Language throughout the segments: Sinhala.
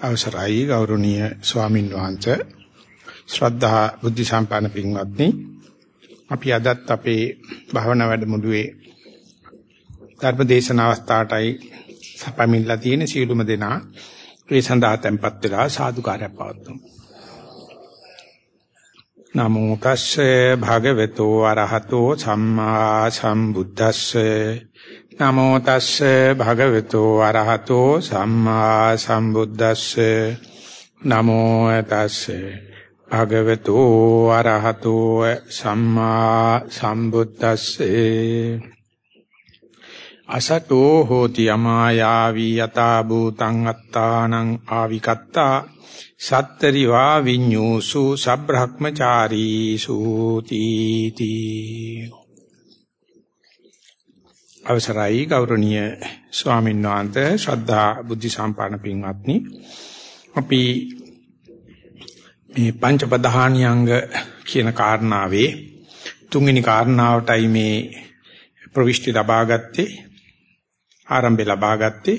අවසරයි ගෞරවනීය ස්වාමින් වහන්සේ. ශ්‍රද්ධා බුද්ධ සම්පන්න පින්වත්නි අපි අදත් අපේ භාවනා වැඩමුළුවේ ධර්ම දේශන අවස්ථාවටයි සපමින්ලා තියෙන සීලුම දෙනා ඒ සඳහා tempත් වෙලා සාදුකාරයක් පවත්වමු. නමෝ තස්සේ භගවතු අරහතෝ සම්මා සම්බුද්දස්සේ නමෝ තස්සේ භගවතු අරහතෝ සම්මා සම්බුද්දස්සේ. නමෝ තස්සේ භගවතු අරහතෝ සම්මා සම්බුද්දස්සේ. අසතෝ හෝති අමායාවි යතා භූතං අත්තානං ආවිකත්තා. සත්තරි වා විඤ්ඤූසු සබ්‍රහ්මචාරීසු තීති. අවසරයි ගෞරවනීය ස්වාමීන් වහන්සේ ශ්‍රද්ධා බුද්ධ සම්පන්න පින්වත්නි. අපි මේ පංච ප්‍රධානියංග කියන කාරණාවේ තුන්වෙනි කාරණාවටයි මේ ප්‍රවිෂ්ටි ලබා ගත්තේ ආරම්භය ලබා ගත්තේ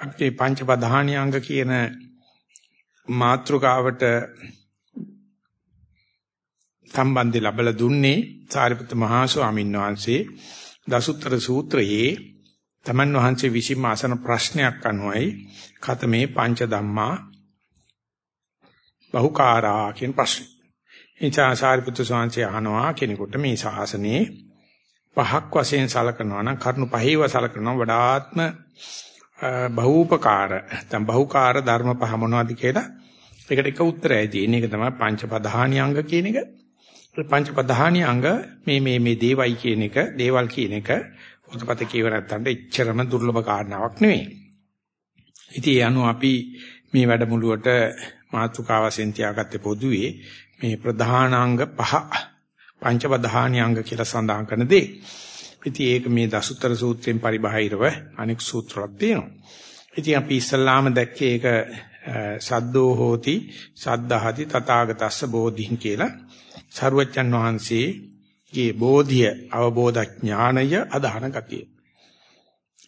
අපි පංච ප්‍රධානියංග කියන මාත්‍රකාවට සම්බන්ධය ලැබලා දුන්නේ සාරිපුත්ත මහා ස්වාමීන් වහන්සේ. දසුත්තර සූත්‍රයේ තමන් වහන්සේ විසින්ම අසන ප්‍රශ්නයක් අනුවයි කතමේ පංච ධම්මා බහුකාරා කියන ප්‍රශ්නේ. එචා සාරිපුත්‍ර ස්වාමීන් අහනවා කෙනෙකුට මේ ශාසනයේ පහක් වශයෙන් සලකනවා නම් කරුණු පහේව සලකනවා වඩාත්ම බහූපකාර නැත්නම් බහුකාර ධර්ම පහ මොනවද කියලා ඒකට එක උත්තරයයි තියෙන එක තමයි පංච ප්‍රධානී අංග කියන එක. පංච ප්‍රධානී අංග මේ මේ මේ දේවයි කියන එක දේවල් කියන එක පොතපත කියව නැත්තඳ එච්චරම දුර්ලභ කාරණාවක් නෙවෙයි. ඉතින් ඒ අනුව අපි මේ වැඩමුළුවට මාතෘකාව වශයෙන් තියාගත්තේ පොදුවේ මේ ප්‍රධානාංග පහ පංච ප්‍රධානී අංග කියලා සඳහන් කරන දේ. ඉතින් ඒක මේ දසුතර සූත්‍රයෙන් පරිබාහිරව අනෙක් සූත්‍රයක් තියෙනවා. ඉතින් අපි ඉස්සල්ලාම දැක්කේ ඒක සද්දෝ හෝති සද්ධාහති තථාගතස්ස බෝධින් කියලා සරුවච්චන් වහන්සේගේ බෝධිය අවබෝධ ඥානය අදහන ගතිය.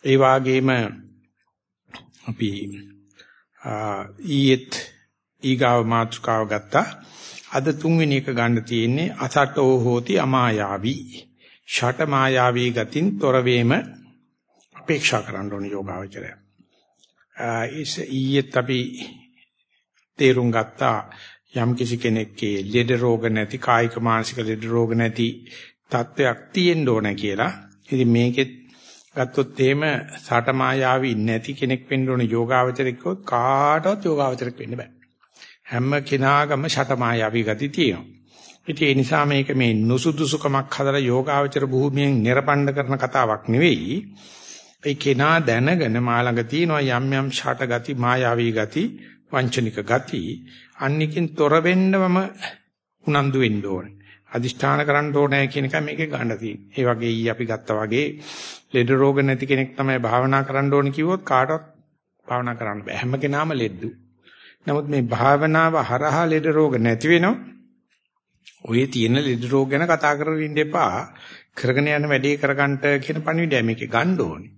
ඒ වාගේම අපි ඊයේත් ඊගාව මාතෘකාව ගත්තා. අද තුන්වෙනි එක ගන්න තියෙන්නේ අසටෝ හෝති අමායාවි. ෂට මායාවී ගතින් තොර වීම අපේක්ෂා කරන්න ඕන යෝගාවචරය. ඒස ඊයේත් අපි තේරුම් ගත්තා යම් කිසි කෙනෙක්ගේ ලෙඩ රෝග නැති කායික මානසික ලෙඩ රෝග නැති තත්වයක් තියෙන්න ඕන කියලා. ඉතින් මේකෙත් ගත්තොත් එහෙම සාට මායාවී නැති කෙනෙක් වෙන්න ඕන යෝගාවචරිකව කාටවත් යෝගාවචරික වෙන්න බෑ. හැම කෙනාගම ෂට මායාවී ගති තියෙනවා. ඉතින් ඒ නිසා මේක මේ නුසුදුසුකමක් හදලා යෝගාවචර භූමියෙන් නිර්පණ්ඩ කරන කතාවක් නෙවෙයි. ඒ කෙනා දැනගෙන මා ළඟ තියෙනවා යම් යම් ෂට ගති මායාවී ගති වංචනික ගති අන්නිකින් තොර වෙන්නවම උනන්දු වෙන්න ඕනේ. අදිෂ්ඨාන කරන්න ඕනේ කියන එක මේකේ ගන්න තියෙන්නේ. ඒ වගේ ඊ අපි ගත්තා වගේ ලෙඩ රෝග නැති කෙනෙක් තමයි භාවනා කරන්න ඕනේ කිව්වොත් කාටවත් භාවනා කරන්න බෑ. හැම කෙනාම ලෙඩු. නමුත් මේ භාවනාව හරහා ලෙඩ රෝග නැති වෙනවා. ඔය තියෙන ලෙඩ රෝග ගැන කතා කරගෙන ඉන්න එපා. කරගෙන යන වැඩේ කරගන්න කියන පණිවිඩය මේකේ ගන්න ඕනේ.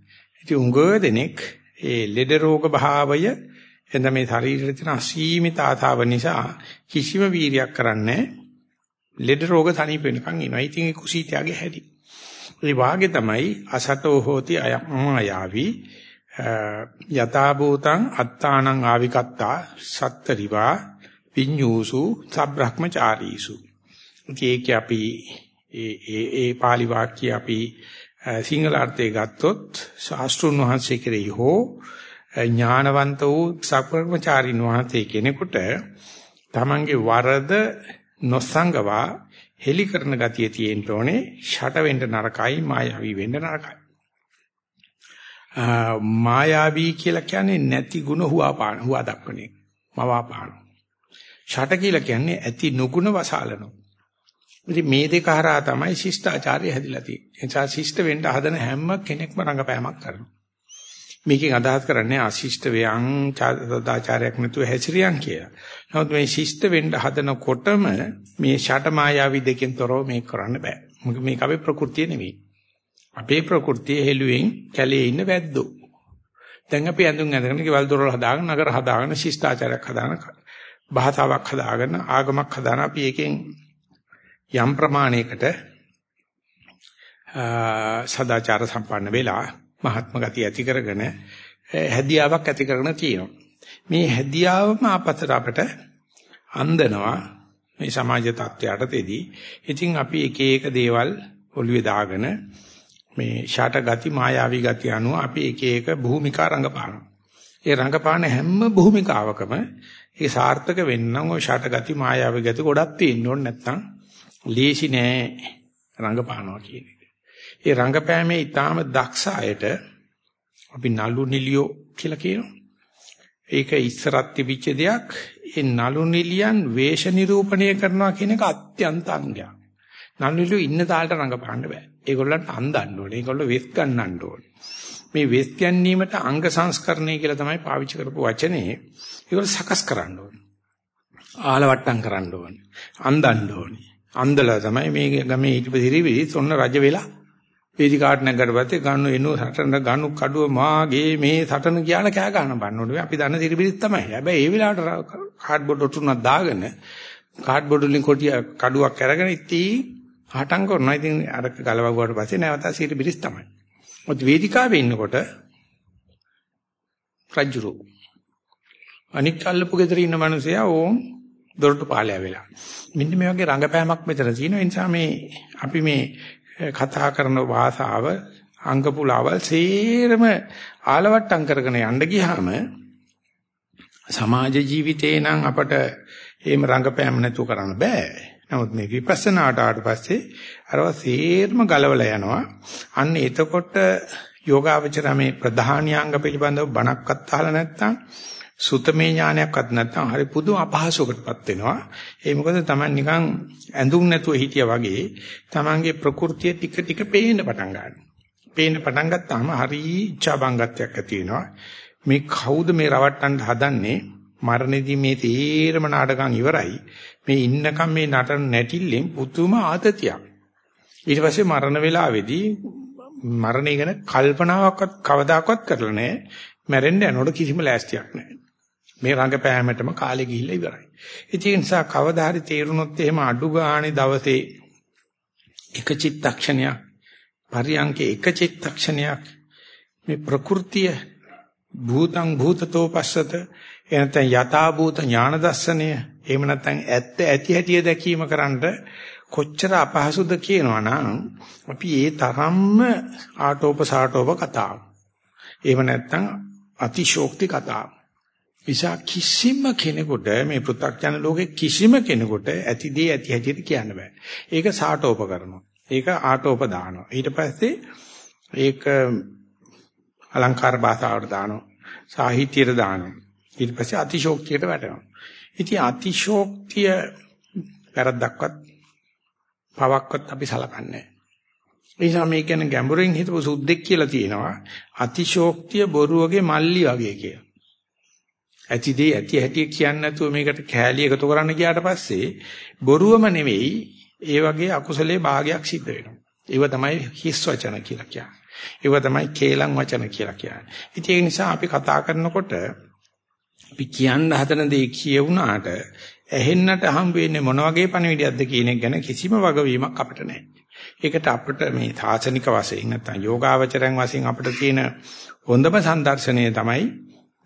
ඉතින් උඟ දෙනෙක් ඒ ලෙඩ රෝග භාවය එඳ මේ ශරීරයේ තියෙන අසීමිත ආතාව නිසා කිසිම වීරියක් කරන්නේ ලෙඩ රෝග තනිප වෙනකන් ඉනවා. ඉතින් ඒ කුසීතයාගේ හැටි. ඒ වාගේ තමයි අසතෝ හෝති අයමායාවි යතා භූතං අත්තානං ආවිකත්තා සත්තරිවා විඤ්ඤූසු සබ්‍රහ්මචාරීසු. ඒක අපි ඒ ඒ ඒ pāli වාක්‍ය අපි සිංහල අර්ථය ගත්තොත් ශාස්ත්‍රුන් වහන්සේ කෙරෙහි හෝ ඥානවන්ත වූ සක්‍රමචාරින් වහන්සේ කෙනෙකුට තමන්ගේ වරද නොසංගවා හෙලි කරන ගතිය තියෙන්න ඕනේ ෂට වෙන්න නරකයි මායාවී වෙන්න නරකයි මායාවී කියලා කියන්නේ නැති ಗುಣ හුවා පාන හුවා දක්වන එක මවා පාන ෂට කියලා කියන්නේ ඇති නුගුණ වසාලනෝ ඉතින් මේ දෙක හරහා තමයි ශිෂ්ටාචාරය හැදිලා තියෙන්නේ. ඒ නිසා ශිෂ්ට වෙන්න හදන හැම කෙනෙක්ම රංගපෑමක් කරනවා. මේකෙන් අදහස් කරන්නේ අශිෂ්ට වේයන් සදාචාරයක් නැතුව හැසිරියන් කියලා. නමුත් මේ ශිෂ්ට වෙන්න හදනකොටම මේ ෂට මායාවි දෙකෙන් තොරව මේක කරන්න බෑ. මොකද මේක අපේ ප්‍රകൃතිය නෙවෙයි. අපේ ප්‍රകൃතිය හෙළුවෙන් කැලේ ඉන්න වැද්දෝ. දැන් අපි ඇඳුම් ඇඳගෙන ගෙවල් දොරවල් හදාගෙන නගර හදාගෙන ශිෂ්ටාචාරයක් හදාගෙන භාෂාවක් හදාගෙන ආගමක් හදාන අපි එකෙන් යම් ප්‍රමාණයකට සදාචාර සම්පන්න වෙලා මහත්ම ගතිය ඇති කරගෙන හැදියාවක් ඇති කරගෙන තියෙනවා. මේ හැදියාවම අපතට අපට අන්දනවා මේ සමාජ තත්ත්වයටදී. ඉතින් අපි එක එක දේවල් ඔළුවේ දාගෙන මේ ෂාට ගති මායාවී ගති අනුව අපි එක එක භූමිකා රංගපානවා. ඒ රංගපාන හැම භූමිකාවකම ඒ සාර්ථක වෙන්න ඔය ෂාට ගති මායාවී ගති ගොඩක් තියෙන්න ඕනේ නැත්නම් ලේසි නෑ රංගපානවා කියන එක. ඒ රංගපෑමේ ඊටාම දක්ෂ අයට අපි නලු නිලියෝ කියලා කියනවා. ඒක ඉස්සරත් තිබිච්ච දෙයක්. ඒ නලු නිලියන් වේශ නිරූපණය කරනවා කියන එක අත්‍යන්ත අංගයක්. නලු නිලියෝ ඉන්න තාලට රංගපාන්න බෑ. ඒගොල්ලන්ට අන්දන්න ඕනේ. ඒගොල්ලෝ වෙස් ගන්නන්න ඕනේ. මේ වෙස් ගැනීමට අංග සංස්කරණය කියලා තමයි පාවිච්චි කරපු වචනේ. ඒගොල්ලෝ සකස් කරන්න ඕනේ. ආලවට්ටම් කරන්න ඕනේ. අන්දන්න ඕනේ. අන්දලා තමයි මේ ගමේ ඊටපදිරිවිලි සොන්න රජ වෙලා වේදිකාවට නැගකට පස්සේ ගන්නු එනු සටන ගන්නු කඩුව මාගේ මේ සටන කියන කෑ ගන්න බන්නෝනේ අපි දන්න තිරිබිරිස් තමයි. හැබැයි ඒ වෙලාවට කාඩ්බෝඩ් ඔටුනක් දාගෙන කාඩ්බෝඩ් වලින් කොටිය කඩුවක් අරගෙන ඉතින් හටම් කරනවා. ඉතින් අර ගලවගුවාට පස්සේ නැවත සිරිබිරිස් තමයි. මොකද වේදිකාවේ ඉන්නකොට රජුරු අනික් අල්ලපු ගෙදර ඉන්න මිනිසයා ඕම් දොරටු පාලයා වෙලා. මෙන්න මේ වගේ රංගපෑමක් මෙතන තියෙනවා. ඒ නිසා මේ අපි මේ කතා කරන භාෂාව අංග පුලාවල් සේරම ආලවට්ටම් කරගෙන යන්න ගියාම සමාජ ජීවිතේ නම් අපට එහෙම රංගපෑම නැතුව කරන්න බෑ. නමුත් මේ විපස්සනාට ආවට පස්සේ අරව සේරම ගලවලා යනවා. අන්න එතකොට යෝගාවචර මේ ප්‍රධානියාංග පිළිබඳව බණක්වත් අහලා නැත්නම් සුතමේ ඥානයක්වත් නැත්නම් හරි පුදුම අපහසුකටපත් වෙනවා. ඒ මොකද Taman නිකන් ඇඳුම් නැතුව හිටියා වගේ Tamanගේ ප්‍රകൃතිය ටික ටික පේන්න පටන් ගන්නවා. පේන්න පටන් ගත්තාම හරි ඉච්ඡා බංගත්වයක් ඇති වෙනවා. මේ කවුද මේ රවට්ටන්න හදන්නේ? මරණදී මේ තීරම නාටකම් ඉවරයි. මේ ඉන්නකම් මේ නටන නැටිල්ලෙන් පුදුම ආතතියක්. ඊට පස්සේ මරණ වේලාවේදී මරණය ගැන කල්පනාවක්වත් කවදාකවත් කරලා නැහැ. මැරෙන්න යනකොට කිසිම ලෑස්තියක් නැහැ. මේ රංගපෑමටම කාලේ ගිහිල්ලා ඉවරයි. ඒ නිසා කවදා හරි තේරුනොත් එහෙම අඩු ගානේ දවසේ එක චිත්තක්ෂණයක් පරියන්කේ එක චිත්තක්ෂණයක් මේ ප්‍රകൃතිය භූතං භූතතෝ පස්සත එනතන් යථා භූත ඥාන දර්ශනය එහෙම නැත්නම් ඇත්ත ඇති හැටිය දැකීම කරන්න කොච්චර අපහසුද කියනවනම් අපි ඒ තරම්ම ආටෝප සාටෝප කතා. එහෙම නැත්නම් අතිශෝක්ති කතාව. නිසා කිසිම කෙනෙකුට මේ පෘථග්ජන ලෝකේ කිසිම කෙනෙකුට ඇති දේ ඇති හැටියට කියන්න බෑ. ඒක සාටෝප කරනවා. ඒක ආටෝප දානවා. ඊට පස්සේ ඒක අලංකාර භාෂාවට දානවා. සාහිත්‍යයට දානවා. ඊට පස්සේ අතිශෝක්තියට වැටෙනවා. ඉතින් අතිශෝක්තිය වැරද්දක්වත් පවක්වත් අපි සලකන්නේ නැහැ. ඒ නිසා මේ කියන්නේ ගැඹුරින් හිතපු සුද්දෙක් කියලා තියෙනවා. අතිශෝක්තිය බොරුවගේ මල්ලි වගේ කියලා. ඇතිදී ඇති හැටි කියන්නේ නැතුව මේකට කෑලි එකතු කරන්න ගියාට පස්සේ බොරුවම නෙවෙයි ඒ වගේ අකුසලයේ භාගයක් සිද්ධ වෙනවා. ඒව තමයි හිස් වචන කියලා කියන්නේ. ඒව තමයි කේලම් වචන කියලා කියන්නේ. ඉතින් ඒ නිසා අපි කතා කරනකොට අපි කියන්න හදන දේ කියවුණාට ඇහෙන්නට හම් වෙන්නේ මොන වගේ පණිවිඩයක්ද කියන එක ගැන කිසිම වගවීමක් අපිට නැහැ. ඒකට අපිට මේ තාසනික වශයෙන් නැත්නම් යෝගාවචරයන් වශයෙන් අපිට තියෙන හොඳම සම්දර්ශනය තමයි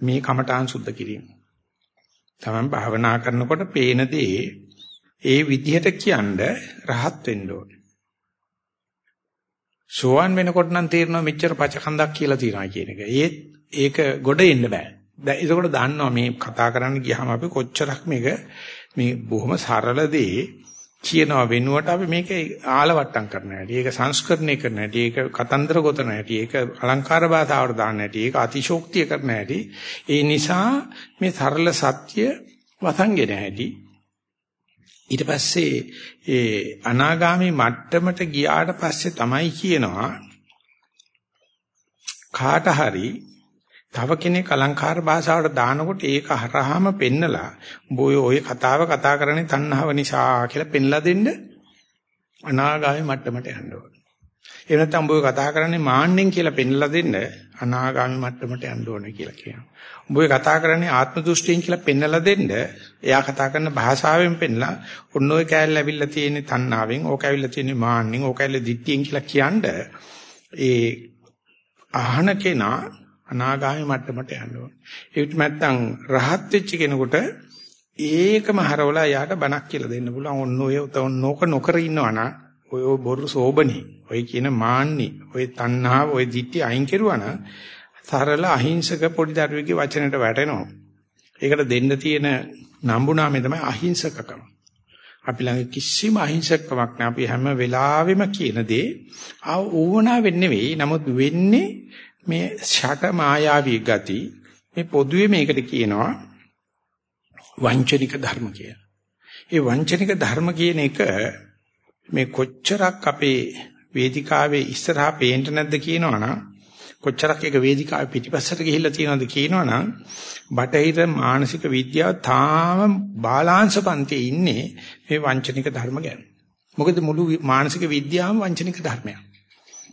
මේ කමඨාන් සුද්ධ කිරීම. තමයි භාවනා කරනකොට පේන දේ ඒ විදිහට කියන්න රහත් වෙන්න ඕනේ. සෝවන් වෙනකොට නම් තේරෙනවා මෙච්චර පචකන්දක් කියලා තියනවා කියන එක. ඒත් ඒක ගොඩ එන්න බෑ. දැන් ඒකෝට දන්නවා මේ කතා කරන්න ගියාම අපි කොච්චරක් මේක මේ බොහොම සරල දේ කියනවා වෙනුවට අපි මේක ආලවට්ටම් කරන හැටි, ඒක සංස්කරණය කරන හැටි, ඒක කතන්දර ගොතන හැටි, ඒක අලංකාර භාෂාවට දාන්න හැටි, ඒක අතිශෝක්තිය කරන හැටි. ඒ නිසා මේ සරල සත්‍ය වසංගෙන හැටි. ඊට පස්සේ ඒ අනාගාමි මට්ටමට ගියාට පස්සේ තමයි කියනවා කාට හරි තව කෙනෙක් අලංකාර භාෂාවට දානකොට ඒක හරහාම පෙන්නලා උඹ ඔය කතාව කතා කරන්නේ තණ්හාව නිසා කියලා පෙන්ලා දෙන්න අනාගාමී මට්ටමට යන්න ඕනේ. ඒ නැත්නම් උඹ කතා කරන්නේ මාන්නෙන් කියලා පෙන්ලා දෙන්න අනාගාමි මට්ටමට යන්න ඕනේ කියලා කියනවා. උඹ කතා කරන්නේ ආත්ම දෘෂ්ටියෙන් කියලා පෙන්ලා දෙන්න එයා කතා කරන භාෂාවෙන් පෙන්ලා ඔන්න ඔය කෑල්ල ඇවිල්ලා තියෙන්නේ තණ්හාවෙන් ඕක ඇවිල්ලා තියෙන්නේ මාන්නෙන් ඕක ඇවිල්ලා දිට්ඨියෙන් කියලා කියනද ඒ අහන කෙනා අනාගාමි මට්ටමට යන්න ඕනේ. ඒත් නැත්නම් රහත් වෙච්ච කෙනෙකුට ඒකම හරවලා යාට බණක් කියලා දෙන්න පුළුවන්. ඔන්න ඔය ඕක නොකර ඉන්නවනම් ඔය බොරු සෝබනේ ඔය කියන මාන්නේ ඔය තණ්හාව ඔය දිට්ටි අයින් කෙරුවා නම් සරල අහිංසක පොඩි දරුවෙකුගේ වචනයට වැටෙනවා. ඒකට දෙන්න තියෙන නම්බුනාමය තමයි අහිංසකකම. අපි ළඟ කිසිම අහිංසකකමක් නැහැ. අපි හැම වෙලාවෙම කියන දේ ආ ඕනා වෙන්නේ නෙවෙයි. නමුත් වෙන්නේ මේ ෂට මායාවී ගති මේ පොදුවේ මේකට කියනවා වංචනික ධර්ම කියලා. ඒ වංචනික ධර්ම කියන එක මේ කොච්චරක් අපේ වේදිකාවේ ඉස්සරහා පේන්න නැද්ද කියනවනම් කොච්චරක් ඒක වේදිකාවේ පිටිපස්සට ගිහිල්ලා තියෙනවද කියනවනම් බටහිර මානසික විද්‍යාව තාම බාලාංශ පන්තියේ ඉන්නේ මේ වංචනික ධර්ම ගැන. මොකද මුළු මානසික විද්‍යාවම වංචනික ධර්මයක්.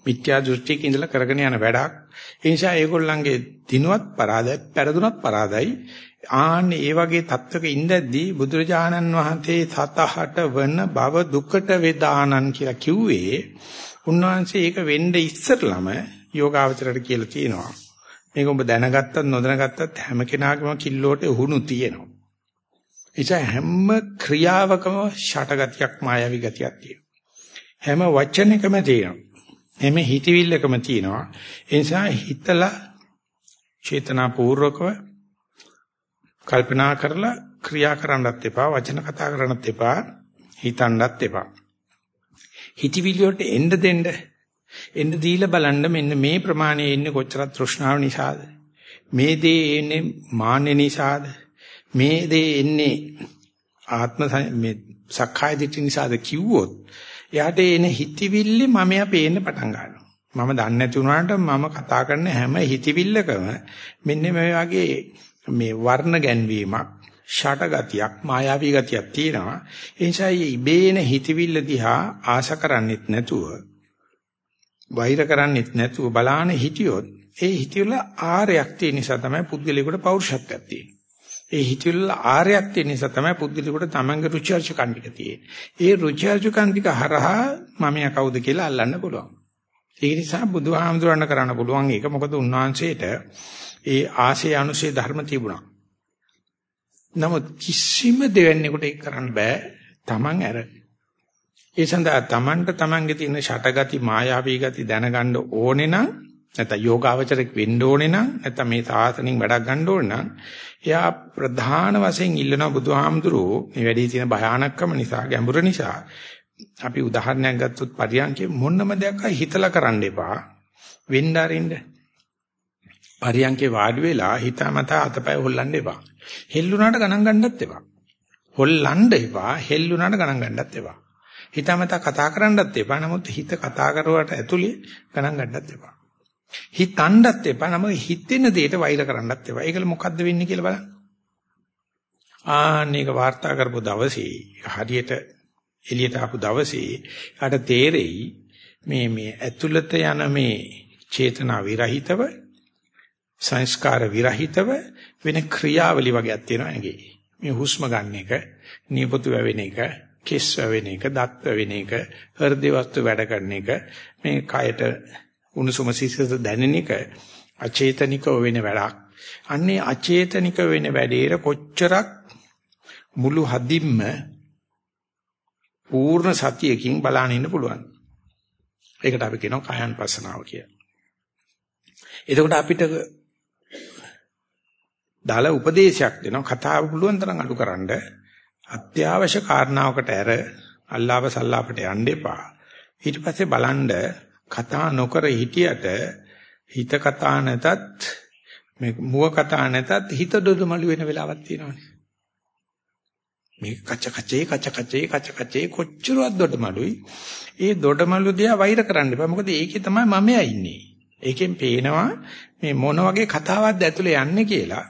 මිත්‍යා දෘෂ්ටියක ඉඳලා කරගෙන යන වැඩක්. ඒ නිසා ඒගොල්ලන්ගේ දිනුවත් පරාදයි, පෙරදුනත් පරාදයි. ආන්නේ ඒ වගේ தත්වක ඉඳද්දී බුදුරජාණන් වහන්සේ සතහට වන භව දුකට වේදානන් කියලා කිව්වේ. උන්වහන්සේ ඒක වෙන්න ඉස්සරළම යෝගාවචරයට කියලා තියෙනවා. මේක ඔබ දැනගත්තත් නොදැනගත්තත් හැම කෙනාගේම කිල්ලෝට උහුණු තියෙනවා. එචා හැම ක්‍රියාවකම ෂටගතියක් මායවි ගතියක් තියෙනවා. හැම වචනයකම තියෙනවා. හැම හිතවිල්ලකම තියෙනවා. ඒ නිසා හිතලා චේතනාපූර්වකව කල්පනා කරලා ක්‍රියා කරන්නත් එපා වචන කතා කරන්නත් එපා හිතන්නත් එපා. හිතවිලි වලට එන්න දෙන්න. එන්න දීලා බලන්න මෙන්න මේ ප්‍රමාණයේ ඉන්නේ කොච්චර තෘෂ්ණාව නිසාද? මේ දේ එන්නේ මාන්නේ නිසාද? මේ දේ එන්නේ ආත්ම මේ සක්කාය දිට්ඨි නිසාද කිව්වොත් එයාට එන හිතවිල්ල මමයා පේන්න පටන් ගන්නවා. මම දන්නේ නැති වුණාට මම කතා කරන හැම හිතවිල්ලකම මෙන්න මේ වගේ මේ වර්ණ ගැන්වීමක් ෂට ගතියක් මායාවී ගතියක් තියෙනවා. ඒ නිසා ඉබේන හිතවිල්ල දිහා ආශ කරන්නෙත් නැතුව වෛර කරන්නෙත් නැතුව බලාන හිටියොත් ඒ හිතවිල්ල ආරයක් තියෙන නිසා තමයි පුද්ගලයාට පෞරුෂත්වයක් තියෙන්නේ. ඒ හිතවිල්ල ආරයක් තියෙන නිසා තමයි පුද්ගලයාට තමන්ගේ රුචි අරුචිකම් ටික තියෙන්නේ ඒ රුචි අරුචිකම් ටික හරහා මම කවුද කියලා අල්ලන්න පුළුවන් ඒ නිසා බුදුහාමුදුරණ කරන්න පුළුවන් ඒක මොකද උන්වහන්සේට ඒ ආශය අනුශේ ධර්ම තිබුණා. නමුත් කිසිම දෙවන්නේකට ඒක කරන්න බෑ. Taman ඇර. ඒ සඳහා Tamanට Tamanගේ තියෙන ෂටගති මායාවී ගති දැනගන්න ඕනේ නම් නැත්නම් යෝගාවචරයක් වෙන්න ඕනේ නම් නැත්නම් මේ සාසනින් වැඩක් ගන්න ඕනේ නම් එයා ප්‍රධාන වශයෙන් ඉල්ලන බුදුහාමුදුරුවෝ මේ වැඩි තියෙන භයානකම නිසා ගැඹුර නිසා අපි උදාහරණයක් ගත්තොත් පරියන්කේ මොනම දෙයක් හිතලා කරන්න එපා වෙන්න අරින්න පරියන්කේ වාඩි වෙලා හිතාමතා අතපය හොල්ලන්න එපා. හෙල්ලුණාට ගණන් ගන්නත් එපා. හොල්ලන්න එපා, හෙල්ලුණාට ගණන් ගන්නත් එපා. හිතාමතා කතා කරන්නත් එපා. නමුත් හිත කතා කරුවට ඇතුලේ ගණන් ගන්නත් එපා. හිතන්නත් එපා. නම හිතෙන දෙයට වෛර කරන්නත් එපා. ඒකල මොකද්ද වෙන්නේ කියලා බලන්න. ආන්නේක වාර්තා කරපු දවසේ හරියට එළියට ආපු දවසේ යාට තේරෙයි මේ මේ ඇතුළත යන මේ චේතනා විරහිතව සංස්කාර විරහිතව වෙන ක්‍රියාවලි වගේක් තියෙනවා ඇඟේ. මේ හුස්ම ගන්න එක, නියපොතු වැවෙන එක, කෙස් වැවෙන එක, දත් වැවෙන එක, හෘද වස්තු වැඩ කරන එක, මේ කයට උණුසුම සිසිලස දැනෙන එක අචේතනිකව වෙන වැඩක්. අන්නේ අචේතනික වෙන වැඩේට කොච්චරක් මුළු හදින්ම පූර්ණ සතියකින් බලන්න ඉන්න පුළුවන්. ඒකට අපි කියනවා කායන් පස්සනාව කියලා. එතකොට අපිට දාලා උපදේශයක් දෙනවා කතාව පුළුවන් තරම් අඩුකරනද අත්‍යවශ්‍ය කාරණාවකට ඇර අල්ලාව සල්ලාපට යන්න එපා ඊට පස්සේ බලන්න කතා නොකර හිටියට හිත කතා නැතත් මේ මුව කතා නැතත් හිත දොඩමළු වෙන වෙලාවක් තියෙනවානේ මේ කච කචේ කච කචේ කච කචේ කොච්චරවත් දොඩමළුයි ඒ දොඩමළු දිහා වෛර කරන්න එපා මොකද ඒකේ තමයි මමයා ඉන්නේ ඒකෙන් පේනවා මේ මොන වගේ කතාවක්ද ඇතුලේ යන්නේ කියලා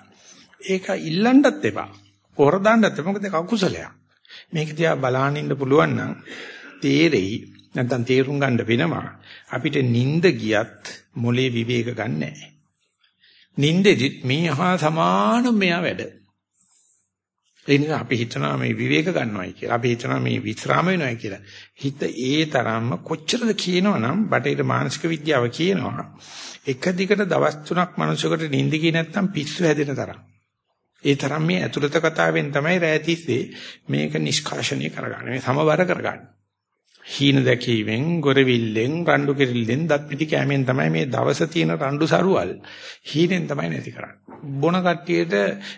ඒක ඉල්ලන්නත් එපා. පොර දාන්නත් එපා. මොකද ඒක අකුසලයක්. මේක දිහා බලාගෙන ඉන්න පුළුවන් නම් තේරෙයි නැත්නම් තේරුම් ගන්න වෙනවා. අපිට නිින්ද ගියත් මොලේ විවේක ගන්න නැහැ. නිින්දෙදිත් මේ හා සමාන මෙයා වැඩ. ඒ නිසා අපි හිතනවා මේ විවේක ගන්නවයි කියලා. අපි හිතනවා මේ විස්රාම වෙනවයි කියලා. හිත ඒ තරම්ම කොච්චරද කියනවනම් බටේට මානසික විද්‍යාව කියනවා. එක දිගට දවස් තුනක් මනුස්සයෙකුට නිින්ද ගියේ නැත්නම් පිස්සු හැදෙන තරම්. ඒ තරම් මේ ඇතුළත කතාවෙන් තමයි රැතිස්සේ මේක නිෂ්කාශනය කරගන්නේ. මේ සමබර කරගන්නේ. හීන දැකීමෙන්, ගොරවිල්ලෙන්, රණ්ඩු කෙරිල්ලෙන්, දත් පිටි කැමෙන් තමයි මේ දවස තියෙන රණ්ඩු සරුවල් හීනෙන් තමයි නැති කරන්නේ. බොන කට්ටියට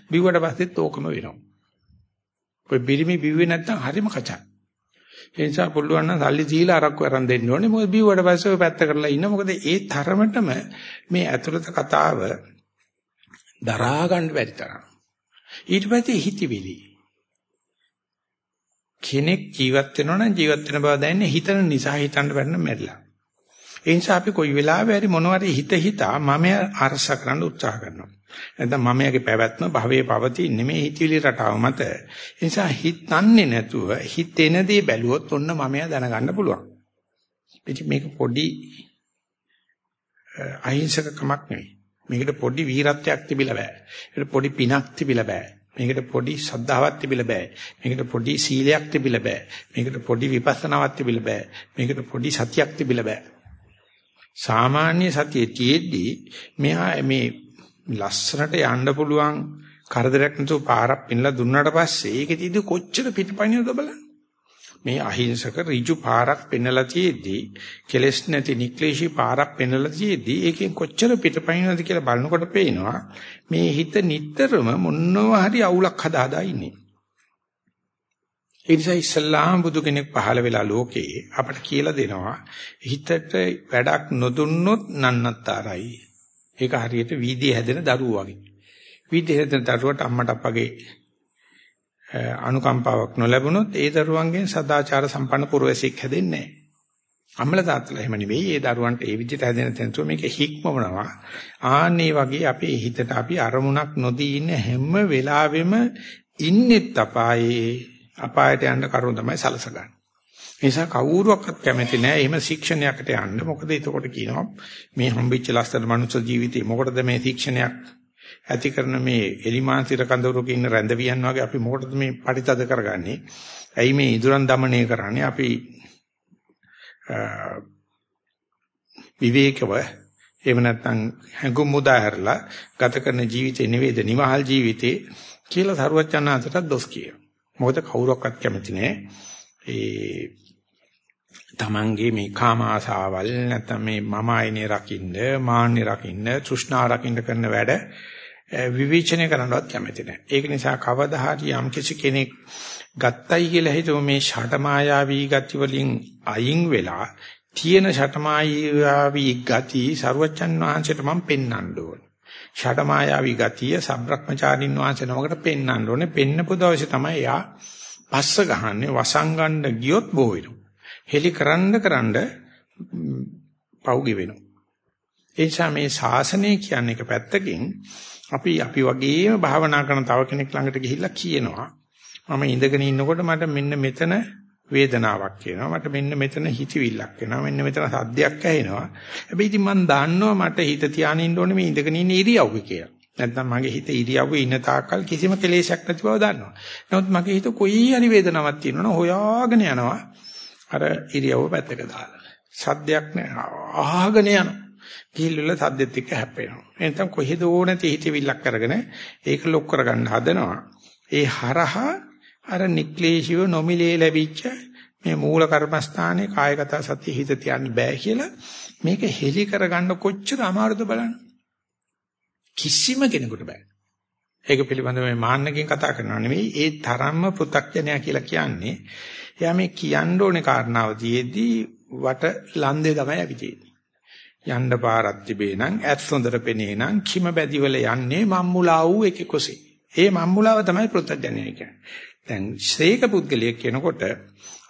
බිව්වට පස්සෙත් ඕකම වෙනවා. ඔය බිරිමි බිව්වේ නැත්තම් හරිම කචක්. ඒ නිසා පුළුවන් නම් සල්ලි දීලා අරක්කු අරන් දෙන්න ඕනේ. මොකද බිව්වට පස්සේ ඔය පැත්ත කරලා ඉන්න. මොකද ඒ තරමටම මේ ඇතුළත කතාව දරා ගන්න බැරි තරම්. ඊට පස්සේ හිතවිලි. කෙනෙක් ජීවත් වෙනවා නම් ජීවත් වෙන බව දැනන්නේ හිතන නිසා හිතන්න බැරි නම් මැරිලා. ඒ නිසා අපි කොයි වෙලාවෙ හරි මොනවාරි හිත හිතා මම අරස කරන්න උත්සාහ කරනවා. නැත්නම් මමයාගේ පැවැත්ම භවයේ පවතින්නේ මේ හිතවිලි රටාව මත. ඒ නිසා හිතන්නේ නැතුව හිතෙන දේ බැලුවොත් ඔන්න මමයා දැනගන්න පුළුවන්. ඉතින් මේක පොඩි අහිංසකකමක් නෙවෙයි. මේකට පොඩි වීරත්වයක් තිබිලා බෑ. ඒකට පොඩි පිනක් තිබිලා බෑ. මේකට පොඩි ශ්‍රද්ධාවක් තිබිලා බෑ. මේකට පොඩි සීලයක් තිබිලා බෑ. මේකට පොඩි විපස්සනාවක් තිබිලා බෑ. මේකට පොඩි සතියක් තිබිලා බෑ. සාමාන්‍ය සතියේ තියෙද්දී මෙහා මේ ලස්සනට යන්න පුළුවන් කරදරයක් නැතුව පාරක් පෙන්ලා දුන්නාට පස්සේ ඒකෙදිදී කොච්චර පිටපණියද බලන්න. මේ අහිංසක ඍජු පාරක් පෙන්ලා තියෙද්දී කෙලස් නැති නික්ලේශී පාරක් පෙන්ලා තියෙද්දී ඒකෙන් කොච්චර පිටපණියද කියලා බලනකොට පේනවා මේ හිත නිටතරම මොනවා හරි අවුලක් හදා හදා ඉන්නේ. ඒ නිසා ඉස්ලාම් බුදු කෙනෙක් පහළ වෙලා ලෝකේ අපට කියලා දෙනවා හිතට වැඩක් නොදුන්නොත් නන්නත්තරයි. ඒක හරියට වීදියේ හැදෙන දරුවෝ වගේ. වීදියේ හැදෙන දරුවට අම්මට අප්පගේ අනුකම්පාවක් නොලැබුණොත් ඒ දරුවන්ගෙන් සදාචාර සම්පන්න පුරවැසියෙක් හැදෙන්නේ නැහැ. අම්මලා තාත්තලා එහෙම නෙවෙයි. ඒ දරුවන්ට ඒ විදිහට හැදෙන තැනතුව මේක හික්මවනවා. ආන්නේ වගේ අපේ හිතට අපි අරමුණක් නොදී ඉන්න හැම වෙලාවෙම ඉන්නෙත් අපායේ අපායට යන්න කරුණ තමයි සලසගන්නේ. ඒ නිසා කවුරුවක්වත් කැමති නැහැ එහෙම ශික්ෂණයකට යන්න. මොකද එතකොට කියනවා මේ හම්බෙච්ච ලස්සන මනුස්ස ජීවිතේ මොකටද මේ ශික්ෂණයක් ඇති කරන මේ එලිමාන්තිර කඳවුරක ඉන්න රැඳවියන් වගේ අපි මොකටද මේ පරිතද කරගන්නේ? ඇයි මේ ඉදුරන් দমনය කරන්නේ? අපි විවේකව එහෙම නැත්නම් හැඟුම් උදාහැරලා ගත කරන ජීවිතේ නෙවෙයිද නිවහල් ජීවිතේ කියලා සරුවචනාන්තට දොස් කිය. මොකද කවුරක්වත් කැමති නෑ. ඒ තමන්ගේ මේ කාම ආසාවල් නැත්නම් මේ මම ආයනේ රකින්න, මාන්නේ රකින්න, තෘෂ්ණා රකින්න කරන වැඩ විවේචනය කරන්නවත් කැමති නැහැ. ඒක නිසා කවදා හරි යම් කිසි කෙනෙක් ගත්තයි කියලා හිතුව මේ ෂටමායාවී ගති වලින් අයින් වෙලා තියෙන ෂටමායාවී ගති ਸਰවචන් වහන්සේට මම පෙන්වන්න ඕන. ෂටමායාවී ගතිය සබ්‍රක්‍මචාරින් වහන්සේ නමකට පෙන්වන්න ඕනේ. පෙන්නපු දවසේ තමයි යා පස්ස ගහන්නේ වසංගණ්ඩ ගියොත් බෝ වෙනවා. හෙලි කරන්න කරන්න පෞගි වෙනවා. ඒ නිසා මේ ශාසනය කියන්නේ එක පැත්තකින් අපි අපි වගේම භාවනා කරන තව කෙනෙක් ළඟට ගිහිල්ලා කියනවා මම ඉඳගෙන ඉන්නකොට මට මෙන්න මෙතන වේදනාවක් එනවා මට මෙන්න මෙතන හිතවිල්ලක් එනවා මෙන්න මෙතන සද්දයක් ඇහෙනවා. හැබැයි ඉතින් මම දන්නවා මට හිත තියාගෙන ඉන්න ඕනේ මේ ඉඳගෙන ඉන්න ඉරියව්වේ කියලා. නැත්නම් මගේ හිත ඉරියව්වේ ඉන්න තාක්කල් කිසිම කෙලෙසයක් නැති බව දන්නවා. නමුත් මගේ හිත කොයි හරි වේදනාවක් තියෙනවනේ හොයාගෙන යනවා. අර ඉරියව්ව පැත්තක දාලා. සද්දයක් නෑ. අහගෙන යනවා. ගිහිල්ලා සද්දෙත් එක්ක හැප්පෙනවා. එතන කොහෙද ඕනති හිතවිල්ලක් අරගෙන ඒක ලොක් කරගන්න හදනවා. ඒ හරහා අර නික්ලේශීව නොමිලේ ලැබිච්ච මේ මූල කර්මස්ථානයේ කායගත සතිය හිත තියන්න බෑ කියලා මේක හෙලි කරගන්න කොච්චර අමාරුද බලන්න. කිසිම කෙනෙකුට බෑ. ඒක පිළිබඳව මේ මාන්නකින් කතා කරනවා නෙවෙයි ඒ තරම්ම පෘ탁ජනයා කියලා කියන්නේ. එයා මේ කියන්න ඕනේ කාරණාව තියේදී වට ලන්දේ තමයි අපි තියෙන්නේ. යන්න පාරක් තිබේ නම් ඇත් හොඳට පෙනේ නම් කිම බැදිවල යන්නේ මම්මුලා වූ එකෙකුසේ. ඒ මම්මුලාව තමයි ප්‍රත්‍යඥය කියන්නේ. දැන් ශ්‍රේක පුද්ගලියෙක් කෙනකොට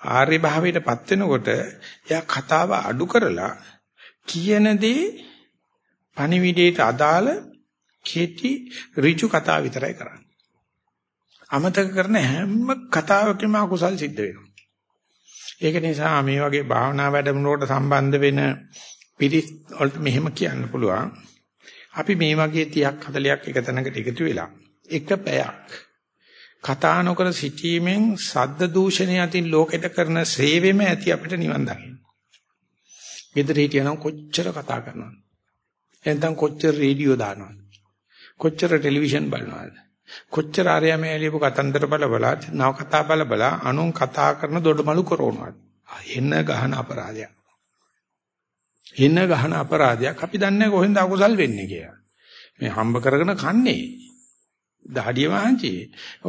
ආර්ය භාවයටපත් වෙනකොට එයා කතාව අඩු කරලා කියන දේ පණිවිඩයට අදාළ කෙටි ඍජු කතා විතරයි කරන්නේ. අමතක කරන හැම කතාවකම අකුසල් සිද්ධ වෙනවා. ඒක නිසා මේ වගේ භාවනා වැඩමුළුවට සම්බන්ධ වෙන පිරිස් වලට මෙහෙම කියන්න පුළුවන්. අපි මේ වගේ 30ක් 40ක් එක තැනකට එකතු වෙලා එක පැයක් කතා නොකර සිටීමෙන් සද්ද දූෂණය අතින් ලෝකෙට කරන සේවෙම ඇති අපිට නිවන් දකින්න. ගෙදර හිටියනම් කොච්චර කතා කරනවද? එතෙන් කොච්චර රේඩියෝ දානවද? කොච්චර ටෙලිවිෂන් බලනවද? කොච්චර ආරයම ඇලියපු කතන්දර බල බල නව කතා බල බල අනුන් කතා කරන දොඩමලු කරනවද? එන්න ගහන අපරාධයක්. එන්න ගහන අපරාධයක් අපි දන්නේ කොහෙන්ද අකුසල් වෙන්නේ කියලා. මේ හම්බ කරගෙන කන්නේ. දහඩිය වහන්චි.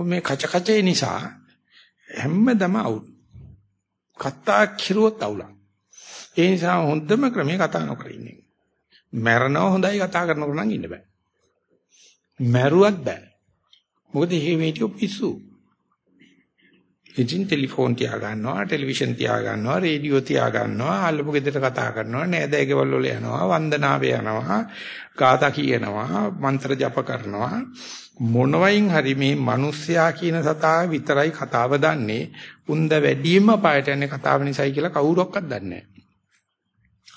මේ කච කචේ නිසා හැමදම අවුල්. කතා කිරුවොත් අවුලක්. ඒ නිසා හොඳම ක්‍රමේ කතා නොකර ඉන්නේ. මැරනව හොඳයි කතා කරනකොට නම් ඉන්න බෑ. මැරුවත් බෑ. මොකද මේ වීඩියෝ පිස්සු. ඉතින් ටෙලිෆෝන් තියා ගන්නවා, ටෙලිවිෂන් තියා ගන්නවා, රේඩියෝ තියා ගන්නවා, අල්ලපු ගෙදර කතා කරනවා, නෑදෑකවල වල යනවා, වන්දනාවේ යනවා, ගාථා කියනවා, මන්ත්‍ර ජප කරනවා. මොනවයින් හරි මේ මිනිස්සයා කියන සතා විතරයි කතාව දන්නේ. උන්ද වැඩිම පායට යන්නේ කතාව නිසායි කියලා කවුරක්වත් දන්නේ නැහැ.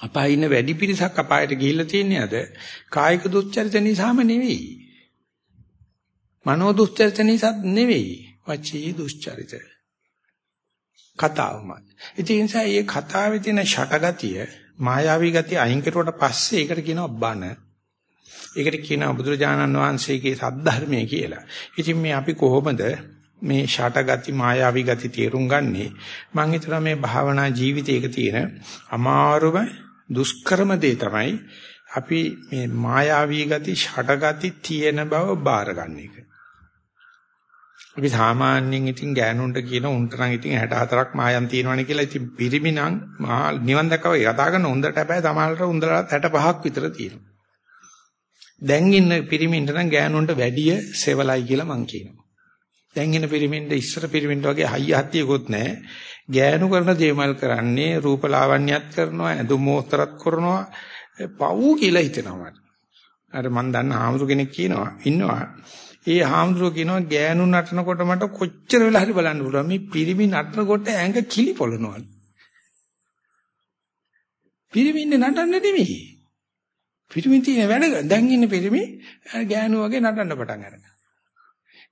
අපායේ ඉන්න වැඩි පිරිසක් අපායට ගිහිල්ලා තියන්නේ අද කායික දුස්චරිත නිසාම නෙවෙයි. මනෝ දුස්චරිත නිසාත් නෙවෙයි. වචී දුස්චරිත. කතාවමයි. ඉතින් ඒ නිසා මේ කතාවේ තියෙන ෂටගතිය, මායාවී ගතිය අයින් කරුවට පස්සේ ඒකට කියනවා බන. ඒකට කියනවා බුදුරජාණන් වහන්සේගේ සද්ධර්මය කියලා. ඉතින් මේ අපි කොහොමද මේ ෂටගති මායාවී ගති තේරුම් ගන්නේ? මම හිතනවා මේ භාවනා ජීවිතයක තියෙන අමාරුම දුෂ්කරම දේ තමයි අපි මේ මායාවී ගති ෂටගති තියෙන බව බාරගන්න එක. අපි සාමාන්‍යයෙන් ඉතින් ගෑනුන්ට කියන උන්ට නම් ඉතින් 64ක් මායම් තියෙනවනේ කියලා ඉතින් පිරිමි නම් නිවන් දැකව යතා කරන උන්දට හැබැයි තමයිලට උන්දලට 65ක් විතර තියෙනවා. දැන් ඉන්න පිරිමින්ට නම් ගෑනුන්ට වැඩිය සෙවලයි කියලා මං කියනවා. දැන් ඉන්න පිරිමින්ට ඉස්සර පිරිමින්ට වගේ හයිය හත්තියකුත් නැහැ. ගෑනු කරන දේමල් කරන්නේ රූපලාවන්‍යත් කරනවා, ඇඳුම් මෝස්තරත් කරනවා, පව් කියලා හිතනවා මට. අර මං දන්න ආමතු කෙනෙක් කියනවා ඉන්නවා ඒ හාමුදුරුවෝ කියනවා ගෑනු නටනකොට මට කොච්චර වෙලා හරි බලන්න පුළුවන් මේ පිරිමි නටනකොට ඇඟ කිලි පොළනවා. පිරිමින්නේ නටන්න නෙමෙයි. පිරිමි තියෙන වැඩ දැන් ඉන්න පිරිමි ගෑනු වගේ නටන්න පටන් ගන්නවා.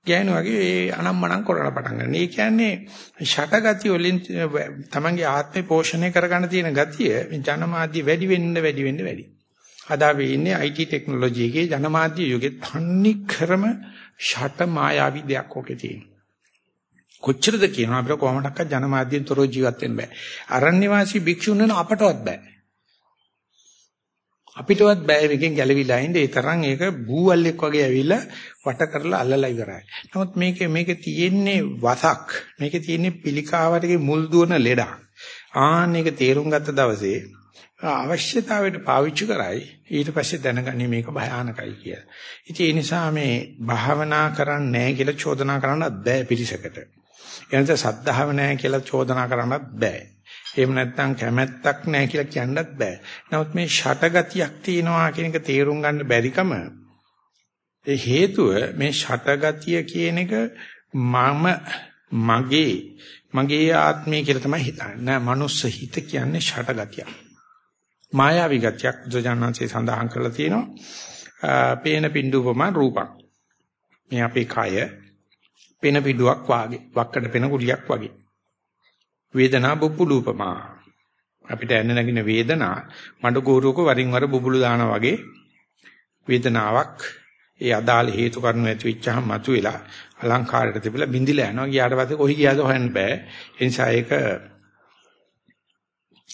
ගෑනු වගේ ඒ අනම්මනම් කරලා පටන් ගන්නවා. ඒ කියන්නේ ෂටගති වලින් තමන්ගේ ආත්මේ පෝෂණය කරගන්න තියෙන ගතිය ජනමාධ්‍ය වැඩි වෙන්න වැඩි වෙන්න වැඩි. අද අපි ඉන්නේ IT ටෙක්නොලොජි එකේ ජනමාධ්‍ය යුගයේ තන්නේ ක්‍රම ෂට මායාවී දෙයක් ඔකේ තියෙනවා. කොච්චරද කියනවා අපිට කොහොමඩක්වත් ජනමාධ්‍යෙන් තොරව ජීවත් වෙන්න බෑ. අරණ්‍ය වාසී භික්ෂුන් වෙන අපටවත් බෑ. අපිටවත් බෑ මේකෙන් ගැලවිලා ඉන්න ඒ තරම් ඒක බූවල්ෙක් වගේ ඇවිල්ලා වට කරලා අල්ලලා ඉවරයි. නමුත් මේකේ මේකේ තියෙන්නේ වසක්. මේකේ තියෙන්නේ පිළිකාවටගේ මුල් දුවන ලෙඩක්. ආන්න ඒක තේරුම් ගත්ත දවසේ අවශ්‍යතාවයට පාවිච්චි කරයි ඊට පස්සේ දැනගන්නේ මේක භයානකයි කියලා. ඉතින් ඒ නිසා මේ භාවනා කරන්නේ නැහැ කියලා චෝදනා කරන්නත් බෑ පිරිසකට. එනත සද්ධාව නැහැ කියලා චෝදනා කරන්නත් බෑ. එහෙම නැත්නම් කැමැත්තක් නැහැ කියලා කියන්නත් බෑ. නමුත් මේ ෂටගතියක් තියෙනවා කියන එක තේරුම් ගන්න බැරිකම ඒ හේතුව මේ ෂටගතිය කියන එක මම මගේ මගේ ආත්මය කියලා තමයි හිතන්නේ. නෑ මනුස්ස හිත කියන්නේ ෂටගතියක්. මායාවී ගතියක් බුදුජානන්සේ සඳහන් කරලා තියෙනවා. පේන පින්දුපම රූපක්. මේ අපේ කය පෙන පිඩුවක් වාගේ, වක්කඩ පෙන කුලියක් වගේ. වේදනා බුබුලූපමා. අපිට එන්න නැගින වේදනා මඩ ගෝරුවක වරින් වර බුබුලු දානා වගේ වේදනාවක් ඒ අදාළ හේතු කරුණු ඇති වෙච්චහම මතුවෙලා අලංකාරයට තිබිලා බින්දිලා යනවා. ගියාට පස්සේ කොහි ගියාද හොයන්න බෑ. ඒ නිසා ඒක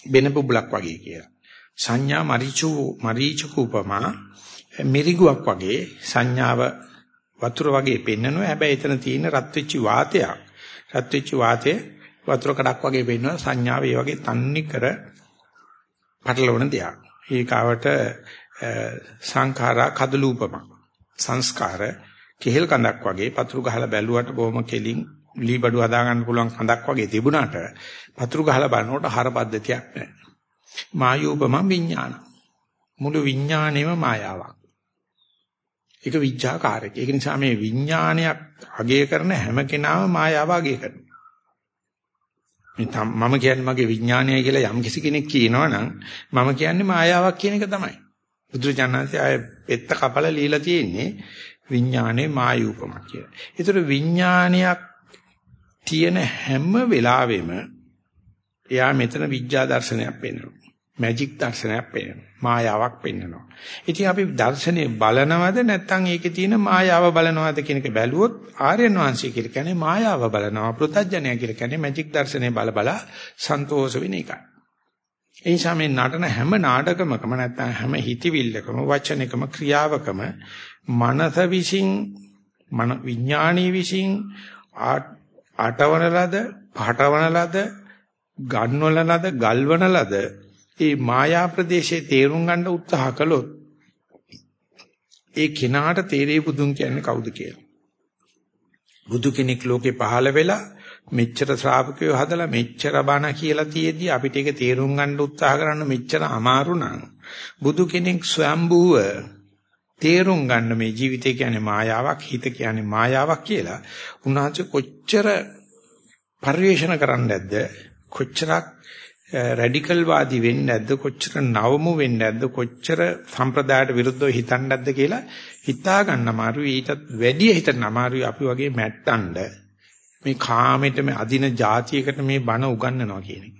බෙන බුබුලක් වගේ කියලා. සංඥා මරිචු මරීචකූපමා මිරිගුවක් වගේ සංඥාව වතුර වගේ පෙන්නනවා. හැබැයි එතන තියෙන රත් වෙච්ච වාතයක්. රත් වෙච්ච වාතය වතුර කඩක් වගේ පෙන්නනවා සංඥාව ඒ වගේ තන්නේ කර පටලවන දෙයක්. ඒකාවට සංඛාරා කදලූපම. සංස්කාර කෙහෙල් කඳක් වගේ පතුරු ගහලා බැලුවට බොහොම කෙලින් ලී බඩු හදා ගන්න පුළුවන් කඳක් වගේ තිබුණාට පතුරු ගහලා බලනකොට හර පද්ධතියක් නැහැ. මායෝපම විඥාන. මුළු විඥාණයම මායාවක්. ඒක විඥාකාරක. ඒක නිසා මේ විඥානයක් අගය කරන හැම කෙනාම මායාව අගය කරනවා. මම කියන්නේ මගේ විඥානය කියලා යම් කිසි කෙනෙක් කියනවනම් මම කියන්නේ මායාවක් කියන එක තමයි. බුදුරජාණන්සේ ආය පෙත්ත කපල লীලා තියෙන්නේ විඥානේ මායූපමක් කියලා. ඒතර විඥානයක් තියෙන හැම වෙලාවෙම එයා මෙතන විඥා දර්ශනයක් පෙන්වනවා. මැජික් දර්ශනයක් පෙන්වනවා. මායාවක් පෙන්වනවා. ඉතින් අපි දර්ශනේ බලනවද නැත්නම් ඒකේ තියෙන මායාව බලනවද කියන එක බැලුවොත් ආර්යයන් වහන්සේ කියලා කියන්නේ මායාව බලනවා. පෘථජ්ජනය කියලා කියන්නේ මැජික් දර්ශනේ බල බල සන්තෝෂ වෙන එකයි. ඒ නිසා මේ නටන හැම නාටකමකම නැත්නම් හැම හිතවිල්ලකම වචනකම ක්‍රියාවකම මනස විසින් මන විඥානීය විසින් ආටවන ලද, පාටවන ලද, ගන්වන ලද, ගල්වන ලද ඒ මායා ප්‍රදේශයේ තේරුම් ගන්න උත්සාහ කළොත් ඒ කෙනාට තේරෙයි බුදුන් කියන්නේ කවුද කියලා. බුදු කෙනෙක් ලෝකේ පහළ වෙලා මෙච්චර ශ්‍රාවකයෝ හදලා මෙච්චර බණ කියලා තියෙද්දි අපිට ඒක තේරුම් ගන්න උත්සාහ කරන්න මෙච්චර අමාරු නම් බුදු කෙනෙක් ස්වයම්බුව තේරුම් ගන්න මේ ජීවිතය කියන්නේ මායාවක් හිත කියන්නේ මායාවක් කියලා උන්වහන්සේ කොච්චර පරිවේෂණ කරන්න නැද්ද කොච්චරක් රැඩිකල් වාදී වෙන්නේ නැද්ද කොච්චර නවමු වෙන්නේ නැද්ද කොච්චර සම්ප්‍රදායට විරුද්ධව හිතන්නේ නැද්ද කියලා හිතා ගන්න අමාරුයි ඊටත් වැඩිය හිතන්න අමාරුයි අපි වගේ මැට්ටන්ඩ මේ කාමෙට මේ අදින જાතියකට මේ බණ උගන්වනවා කියන එක.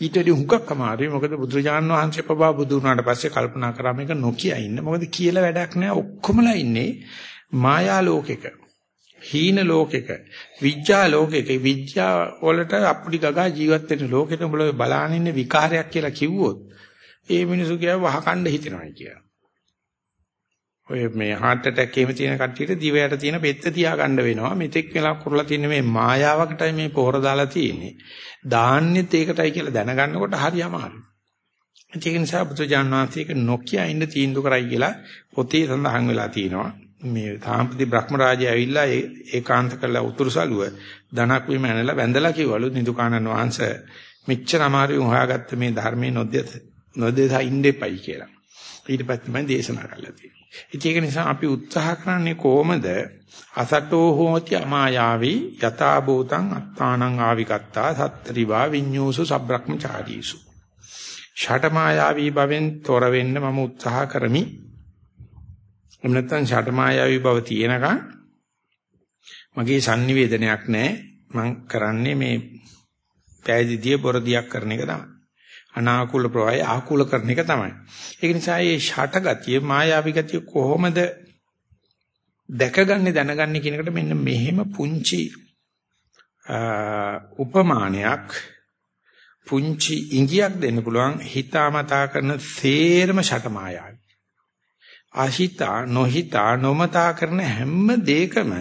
ඊට වඩා හුඟක් අමාරුයි මොකද බුදුරජාණන් වහන්සේ පවා බුදු වුණාට පස්සේ කල්පනා කරා මේක නොකිය ඉන්න. මොකද කියලා වැඩක් නැහැ ඔක්කොමලා ඉන්නේ මායා ලෝකෙක. හීන ලෝකෙක විඥා ලෝකෙක විඥා වලට අප්පුඩි ගගා ජීවත් වෙන ලෝකෙට උඹලා බලාගෙන ඉන්න විකාරයක් කියලා කිව්වොත් ඒ මිනිසු කියව වහකණ්ඩ හිතනවා කියලා. ඔය මේ heart attack එහෙම තියෙන කට්ටියට දිවයට තියෙන පෙත්ත තියාගන්න වෙනවා. මෙතෙක් වෙලා කරලා තියෙන මේ මායාවකටයි මේ පොහොර දාලා තියෙන්නේ. දාන්නෙත් ඒකටයි කියලා දැනගන්නකොට හරි අමාරුයි. ඒක නිසා බුදුජානක වහන්සේක නොකිය ඉන්න තීන්දුව කරයි කියලා පොතේ සඳහන් වෙලා තියෙනවා. මේ තාම්පති බ්‍රහ්මරාජය ඇවිල්ලා ඒකාන්ත කළා උතුරුසලුව ධනක් විම ඇනලා වැඳලා කිව්වලු නිදුකානන් වහන්සේ මෙච්චර අමාරුවෙන් හොයාගත්ත මේ ධර්මයේ නොදෙත නොදෙසා ඉන්න කියලා. ඊට පස්සේ තමයි දේශනා කළා තියෙන්නේ. ඒක නිසා අපි උත්සාහ කරන්නේ කොහොමද අසටෝ හෝති අමායාවි යතා භූතං අත්තානං ආවිකත්තා සත්තරිවා විඤ්ඤූසු සබ්‍රක්‍මචාරීසු. ෂටමායාවී භවෙන් තොර වෙන්න මම උත්සාහ කරමි. එහෙම නැත්නම් ෂටමායාවී භව තියෙනකන් මගේ sannivedanayak නැහැ. මම කරන්නේ මේ පෑදිදිය බොරදියක් කරන එක තමයි. අනාකූල ප්‍රවාහය ආකූල කරන එක තමයි. ඒක නිසා මේ ෂට ගතිය මායාවී ගතිය කොහොමද දැකගන්නේ දැනගන්නේ කියන එකට මෙන්න මෙහෙම පුංචි උපමානයක් පුංචි ඉඟියක් දෙන්න පුළුවන් හිතාමතා කරන සේරම ෂට මායාවයි. අහිතා නොහිතා නොමතා කරන හැම දෙයකම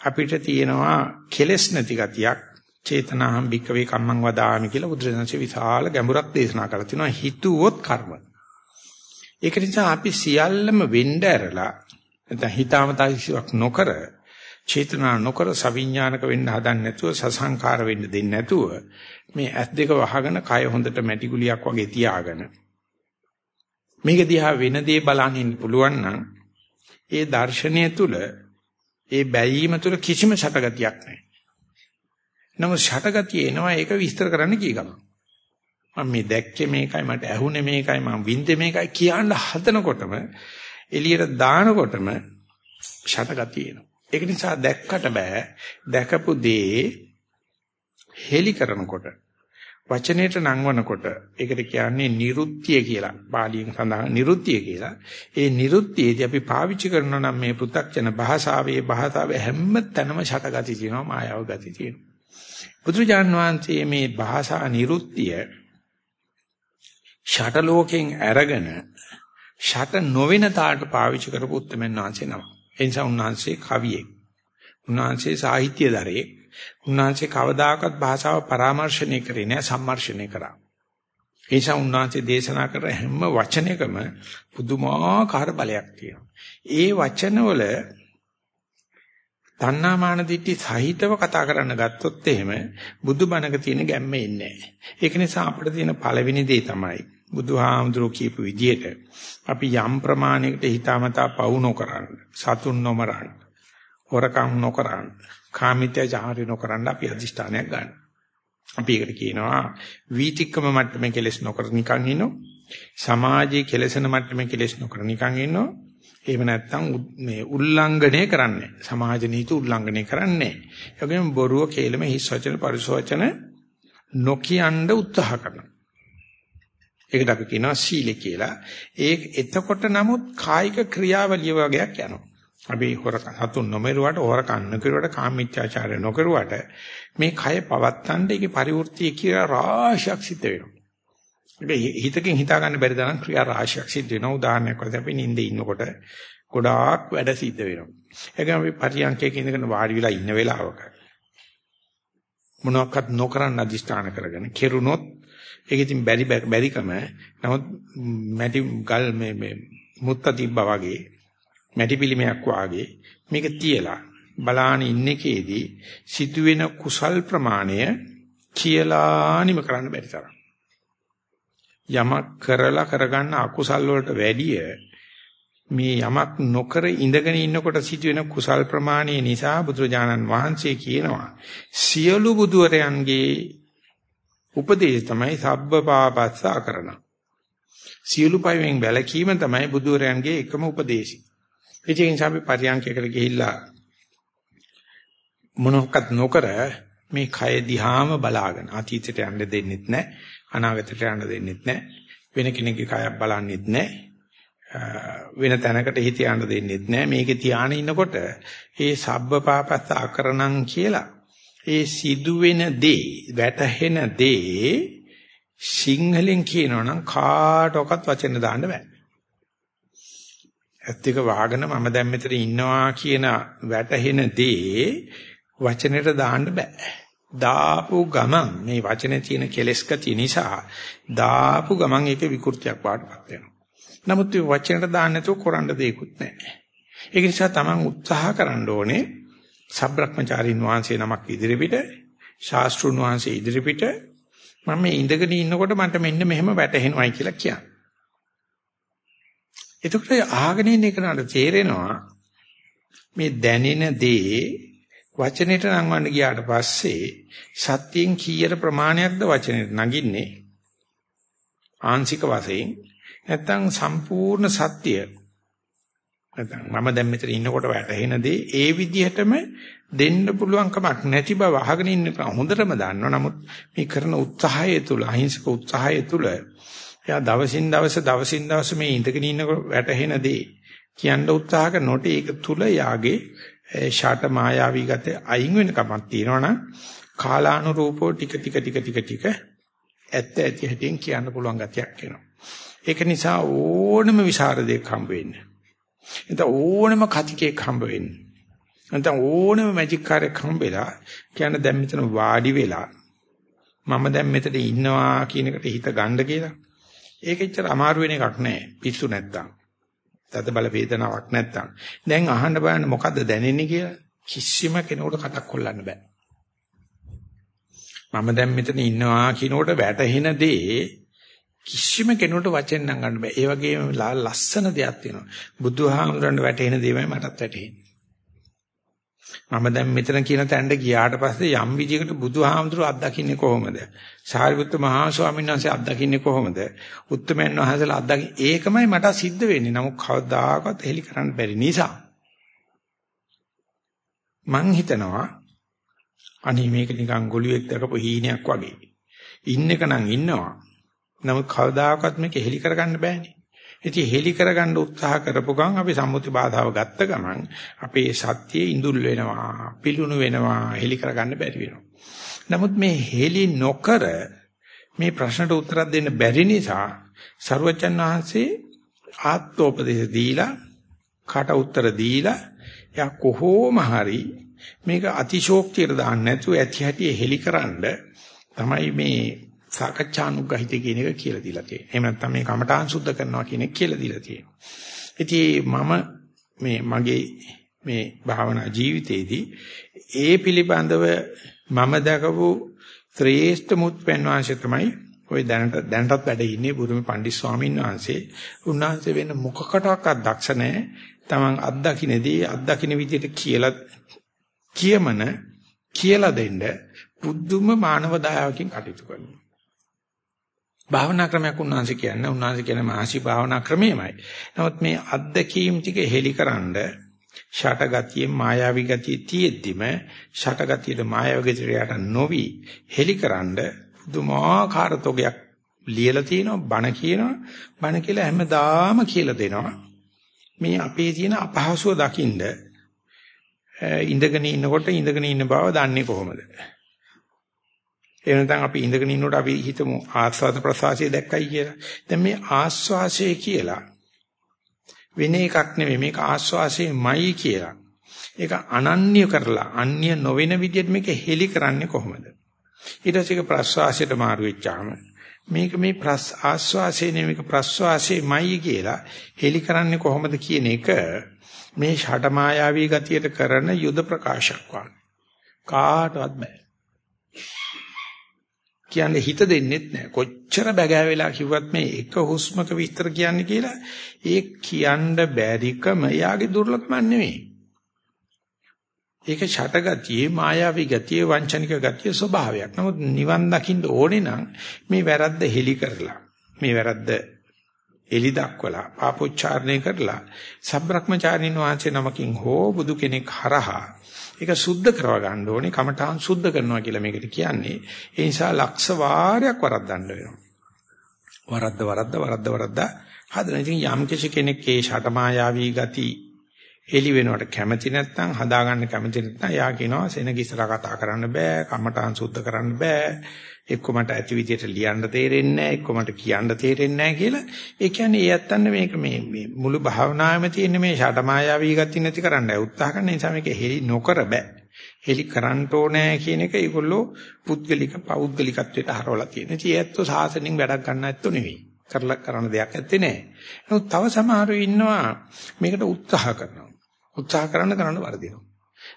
අපිට තියෙනවා කෙලස් නැති ගතියක් චේතනාහම් භික්කවේ කම්මං වදාමි කියලා බුදුරජාණන්සේ විශාල ගැඹුරක් දේශනා කරලා තිනවා හිතුවොත් කර්ම. ඒක නිසා අපි සියල්ලම වෙන්න ඇරලා නැත්නම් හිතාමතාසියක් නොකර චේතනා නොකර සවිඥානික වෙන්න හදන්නේ නැතුව සසංකාර වෙන්න දෙන්නේ නැතුව මේ ඇස් දෙක වහගෙන කය හොඳට මැටි ගුලියක් වගේ තියාගෙන මේක දිහා වෙන දේ බලන්න ඉන්න පුළුවන් නම් ඒ දර්ශනය තුල ඒ බැයීම තුල කිසිම ෂටගතියක් නැහැ. නමුත් ෂටගතිය එනවා ඒක විස්තර කරන්න කිය ගමන්. මම මේ දැක්කේ මේකයි මට ඇහුනේ මේකයි මම වින්දේ මේකයි කියන්න හදනකොටම එළියට දානකොටම ෂටගතිය එනවා. ඒක නිසා දැක්කට බෑ දැකපු දේ හෙලි කරනකොට වචනයට නංවනකොට ඒකට කියන්නේ නිරුත්තිය කියලා. පාලියෙන් සඳහන් නිරුත්තිය කියලා. ඒ නිරුත්තියේදී අපි පාවිච්චි කරනවා නම් මේ පෘ탁ජන භාෂාවේ භාෂාවේ හැම තැනම ෂටගති තියෙනවා මායාව ගති තියෙනවා. බුදුජාන් වහන්සේ මේ භාෂා නිරුත්තිය ෂට ලෝකෙන් අරගෙන ෂට නොවන තාට පාවිච්චි කරපු උත්තරමන් වහන්සේ නම. ඒ නිසා උන්වහන්සේ කවියෙක්. උන්වහන්සේ සාහිත්‍යදරයෙක්. උන්වහන්සේ කවදාකවත් භාෂාව පරාමර්ශණය කරේ නෑ සම්මර්ෂණය කරා. ඒ නිසා උන්වහන්සේ දේශනා කර හැම වචනයකම පුදුමාකාර බලයක් තියෙනවා. ඒ වචනවල තණ්හාමාන දිට්ඨි සහිතව කතා කරන්න ගත්තොත් එහෙම බුදුබණක තියෙන ගැම්ම එන්නේ නැහැ. ඒක නිසා අපිට තියෙන පළවෙනි දේ තමයි බුදුහාමුදුරුවෝ කියපු විදිහට අපි යම් ප්‍රමාණයකට හිතාමතා පවු නොකරන්න, සතුන් නොමරන්න, හොරකම් නොකරන්න, කාමිත්‍යචාරය නොකරන්න අපි අදිෂ්ඨානයක් ගන්න. අපි ඒකට කියනවා වීතික්කම මට්ටමේ කෙලස් නොකර නිකන් ඉන්නෝ. සමාජයේ කෙලසන මට්ටමේ කෙලස් නොකර නිකන් ඉන්නෝ. එහෙම නැත්නම් මේ උල්ලංඝනය කරන්නේ. සමාජ නීති උල්ලංඝනය කරන්නේ. ඒ වගේම බොරුව කේලම හිස් වචන පරිසවචන නොකියන්න උත්සාහ කරනවා. ඒකට අපි කියනවා සීල කියලා. ඒ එතකොට නමුත් කායික ක්‍රියාවලිය වගේක් යනවා. අපි හොර හතුන් නොමරුවට හොර කන්න කරුවට කාමීත්‍යාචාරය නොකරුවට මේ කය පවත්තන්න ඒකේ පරිවෘත්තිය කියලා රාශියක් සිද්ධ වෙනවා. ඒක හිතකින් හිතා ගන්න බැරි තරම් ක්‍රියා රාශියක් සිද්ධ වෙනවා. උදාහරණයක් වශයෙන් අපි නිින්දේ ඉන්නකොට ගොඩාක් වැඩ සිද්ධ වෙනවා. ඒකම අපි පරියන්කයක ඉඳගෙන වාඩි වෙලා ඉන්න වෙලාවක මොනවාක්වත් නොකරන අදිස්ථාන කරගෙන කෙරුණොත් ඒක ඉතින් බැරි බැරිකම නමුත් මැටි ගල් මේ මේ මුත්ත තිබ්බා වගේ මැටි පිළිමයක් වාගේ මේක තියලා බලාන ඉන්නකේදී සිදුවෙන කුසල් ප්‍රමාණය කියලා නිම කරන්න බැරි තරම් යමක් කරලා කරගන්න අකුසල් වලට වැඩිය මේ යමක් නොකර ඉඳගෙන ඉන්නකොට සිදුවෙන කුසල් ප්‍රමාණය නිසා බුදුරජාණන් වහන්සේ කියනවා සියලු බුදුරයන්ගේ උපදේශ තමයි සබ්බ පාපස්ස අකරණ සියලු පයෙන් වැළකීම තමයි බුදුරයන්ගේ එකම උපදේශය. ඒ නිසා අපි පරියන්කයකට ගිහිල්ලා මොනක්වත් නොකර මේ කය දිහාම බලාගෙන අතීතයට යන්න දෙන්නෙත් නැහැ අනාගතයට යන්න දෙන්නෙත් නැහැ වෙන කෙනෙක්ගේ කයක් බලන්නෙත් නැහැ වෙන තැනකට හිත යන්න දෙන්නෙත් නෑ. මේකේ තියාගෙන ඉන්නකොට ඒ සබ්බ පාපස්ස අකරණං කියලා ඒ සිදුවෙන දේ වැටහෙන දේ සිංහලෙන් කියනවනම් කාටවත් වචන දාන්න බෑ. ඇත්තක වහගෙන මම දැන් මෙතන ඉන්නවා කියන වැටහෙන දේ වචනෙට දාන්න බෑ දාපු ගමන් මේ වචනේ තියෙන කෙලස් ගතිය නිසා දාපු ගමන් ඒක විකෘතියක් වාටපත් වෙනවා නමුත් මේ වචනට දාන්න නැතුව කරන්න දෙයක්වත් නැහැ. ඒක නිසා Taman උත්සාහ කරන්න ඕනේ සබ්‍රක්‍මචාරින් වහන්සේ නමක් ඉදිරිපිට ශාස්ත්‍රුන් වහන්සේ ඉදිරිපිට මම මේ ඉඳගෙන ඉන්නකොට මට මෙන්න මෙහෙම වැටහෙනවයි කියලා කියන්නේ. එතකොට ආගෙන ඉන්න එකනට තේරෙනවා මේ දැනෙන දේ වචනෙට නංවන්න ගියාට පස්සේ සත්‍යයෙන් කීයට ප්‍රමාණයක්ද වචනෙට නගින්නේ? ආංශික වශයෙන්. නැත්තම් සම්පූර්ණ සත්‍ය. නැත්නම් මම දැන් මෙතන ඉන්නකොට වැටහෙන දේ ඒ විදිහටම දෙන්න පුළුවන් කමක් නැති බව අහගෙන ඉන්න හොඳටම දන්නවා. නමුත් මේ කරන උත්සාහය තුල අහිංසක උත්සාහය තුල එයා දවසින් දවස දවසින් දවස මේ ඉඳගෙන ඉන්නකොට වැටහෙන දේ කියන්න උත්සාහ කරනකොට ඒක තුල යාගේ ෂාට මායාවී ගතේ අයින් වෙන කමක් තියෙනවනම් කාලානුරූපෝ ටික ටික ටික ටික ටික ඇත්ත ඇති හැටියෙන් කියන්න පුළුවන් ගතියක් එනවා. ඒක නිසා ඕනම විසරදයක් හම්බ වෙන්න. නැත්නම් ඕනම කතිකයක් හම්බ වෙන්න. නැත්නම් ඕනම මැජික් කාර්යයක් හම්බෙලා කියන දැන් මෙතන වාඩි වෙලා මම දැන් මෙතන ඉන්නවා කියන එකට හිත ගන්න කියලා. ඒක එච්චර අමාරු වෙන එකක් නෑ. පිස්සු නැත්තම්. තද බල වේදනාවක් නැත්තම්. දැන් අහන්න බලන්න මොකද්ද දැනෙන්නේ කියලා කිසිම කෙනෙකුට කටක් කොල්ලන්න බෑ. මම දැන් මෙතන ඉන්නවා කියනකොට වැටහෙන දේ කිසිම කෙනෙකුට වචෙන් නම් ගන්න බෑ. ඒ වගේම ලස්සන දෙයක් තියෙනවා. බුදුහාමුදුරන්ට වැටෙන දේමයි මටත් වැටෙන්නේ. මම දැන් මෙතන කියන තැනට ගියාට පස්සේ යම් විදිහකට බුදුහාමුදුරුවෝ අත්දකින්නේ කොහොමද? සාරිපුත්ත මහා ස්වාමීන් වහන්සේ අත්දකින්නේ කොහොමද? උත්තමයන් වහන්සේලා අත්දකින්නේ ඒකමයි මට සිද්ධ වෙන්නේ. නමුත් කවදාකවත් හෙලි කරන්න බැරි නිසා මං හිතනවා අනේ මේක නිකන් ගොළුෙක් දකපු හීනයක් වගේ. ඉන්න එක නම් ඉන්නවා. නමුත් කවදාකවත් මේක හෙලි කරගන්න බෑනේ. ඉතින් හෙලි කරගන්න උත්සාහ කරපු ගමන් අපි සම්මුති බාධාව ගත්ත ගමන් අපේ සත්‍යයේ ඉඳුල් වෙනවා, පිලුණු වෙනවා, හෙලි කරගන්න බැරි වෙනවා. නමුත් මේ හෙලි නොකර මේ ප්‍රශ්නට උත්තර දෙන්න බැරි නිසා සරුවචන් වහන්සේ ආත්මෝපදේශ දීලා කට උත්තර දීලා යා කොහොම හරි මේක අතිශෝක්තියට දාන්න නැතුව ඇති හැටි හෙලිකරනද තමයි මේ සාකච්ඡානුග්‍රහිත කියන එක කියලා දීලා තියෙනවා. එහෙම නැත්නම් මේ කමඨාන් සුද්ධ කරනවා කියන එක කියලා දීලා තියෙනවා. ඉතින් මම මේ මගේ මේ භාවනා ජීවිතේදී ඒ පිළිබඳව මම දැකපු ශ්‍රේෂ්ඨ මුත්පැන් වංශය තමයි ওই දැනට දැනටත් වැඩ ඉන්නේ බුරුමේ පණ්ඩිත් ස්වාමීන් වහන්සේ. උන්වහන්සේ වෙන මොකකටවත් දක්ෂ නැහැ. Taman අත්දකින්නේදී අත්දකින්න විදිහට කියලා කියමන කියලා දෙන්න පුදුම මානව දයාවකින් කටයුතු කරනවා. භාවනා ක්‍රමයක් උන්වහන්සේ කියන්නේ. උන්වහන්සේ කියන මාසි භාවනා ක්‍රමයමයි. නමුත් මේ අත්දැකීම් ටික හෙලිකරනද ෂටගතියේ මායාවී ගතිය තියෙද්දිම ෂටගතියේ මායාවී ගතියට නොවි හෙලිකරනද පුදුමාකාර තෝගයක් ලියලා තිනවා බණ කියනවා. බණ කියලා හැමදාම කියලා දෙනවා. මේ අපේ තියෙන අපහසුව දකින්ද ඉඳගෙන ඉන්නකොට ඉඳගෙන ඉන්න බව දන්නේ කොහොමද? එහෙම නැත්නම් අපි ඉඳගෙන ඉන්නකොට අපි හිතමු ආස්වාද ප්‍රසවාසය දැක්කයි කියලා. දැන් මේ ආස්වාසය කියලා වෙන එකක් නෙමෙයි මේක ආස්වාසයමයි කියලා. ඒක අනන්‍ය කරලා අන්‍ය නොවන විදිහට මේක හෙලි කරන්නේ කොහොමද? ඊට පස්සේ ඒක ප්‍රසවාසයට මාරු වෙච්චාම මේක මේ ප්‍රස් ආස්වාසය නෙමෙයි ප්‍රසවාසයමයි කියලා හෙලි කරන්නේ කොහොමද කියන එක මේ ෂටමායාවී ගතියට කරන යුද ප්‍රකාශයක් වань කාටවත් බෑ කියන්නේ හිත දෙන්නෙත් නැහැ. කොච්චර බැගෑ වෙලා කිව්වත් මේ එක හුස්මක විස්තර කියන්නේ කියලා ඒ කියන්න බැරිකම යාගේ දුර්ලභම නෙවෙයි. ඒක ෂටගතියේ මායාවී ගතියේ වංචනික ගතියේ ස්වභාවයක්. නමුත් නිවන් දකින්න ඕනේ නම් මේ වැරද්ද හෙලි කරලා මේ වැරද්ද එලි දක්වලා පාපොච්චාරණය කරලා සබ්‍රක්‍මචාරින් වහන්සේ නමකින් හෝ බුදු කෙනෙක් හරහා ඒක සුද්ධ කරව ගන්න ඕනේ. කමඨාන් සුද්ධ කරනවා කියලා මේකට කියන්නේ. ඒ නිසා ලක්ෂ වාරයක් වරද්දන්න වෙනවා. වරද්ද වරද්ද වරද්ද වරද්ද හදන. ඉතින් යම් කෙනෙක් ඒ ෂටමායාවී ගති එලි වෙනවට කැමති නැත්නම් හදාගන්න කැමති නැත්නම් යා කියනවා සෙනගිස්සලා කතා කරන්න බෑ කමඨාන් සුද්ධ කරන්න බෑ එක්ක මට ඇති විදියට ලියන්න තේරෙන්නේ නැහැ එක්ක මට කියන්න තේරෙන්නේ නැහැ කියලා ඒ කියන්නේ ඒ ඇත්තන්න මේක මේ මේ මුළු භාවනාවෙම තියෙන මේ ෂටමායාවී ගති නැති කරන්නයි උත්සාහ කරන නිසා මේක හෙලි නොකර බෑ හෙලි කරන්න ඕනේ කියන එක ඒගොල්ලෝ පුද්ගලික පෞද්ගලිකත්වයට හරවලා තියෙන. ඉතින් ඒත්තෝ සාසනින් වැඩක් ගන්න ඇත්තෝ නෙවෙයි. කරලා කරන දෙයක් ඇත්තේ නැහැ. නමුත් තව සමහරව ඉන්නවා මේකට උත්සාහ කරනවා. උත්සාහ කරන්න කරන්න වරදිනවා.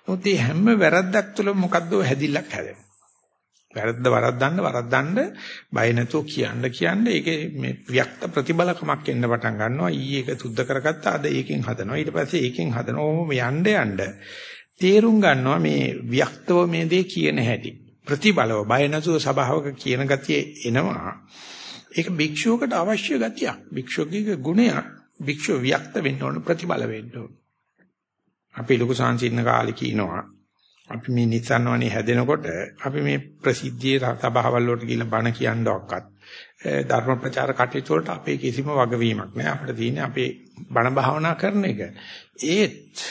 නමුත් මේ හැම වැරද්දක් තුළම මොකද්ද හැදිල්ලක් හැදෙනවා. වැරද්ද වරද්දන්න වරද්දන්න බය නැතුව කියන්න කියන්න ඒකේ මේ ව්‍යක්ත ප්‍රතිබලකමක් එන්න පටන් ගන්නවා. ඊ ඒක සුද්ධ කරගත්තා අද ඒකෙන් හදනවා. ඊට පස්සේ ඒකෙන් හදනවා ඕම යන්න යන්න තේරුම් ගන්නවා මේ ව්‍යක්තව මේ දේ කියන හැටි. ප්‍රතිබලව බය නැතුව සබාවක කියන ගතිය එනවා. ඒක භික්ෂුවකට අවශ්‍ය ගතියක්. භික්ෂුවගේ ගුණයක්. භික්ෂුව ව්‍යක්ත වෙන්න ඕන ප්‍රතිබල වෙන්න ඕන. අපි ලොකු සංසින්න කාලේ කියනවා අපි මේ නිසන්වනේ හැදෙනකොට අපි මේ ප්‍රසිද්ධියේ සභාවල් වලට ගිහිල්ලා බණ කියනවක්වත් ධර්ම ප්‍රචාර කටයුතු වලට අපේ කිසිම වගවීමක් නැහැ අපිට තියෙන්නේ අපේ බණ භාවනා කරන එක ඒත්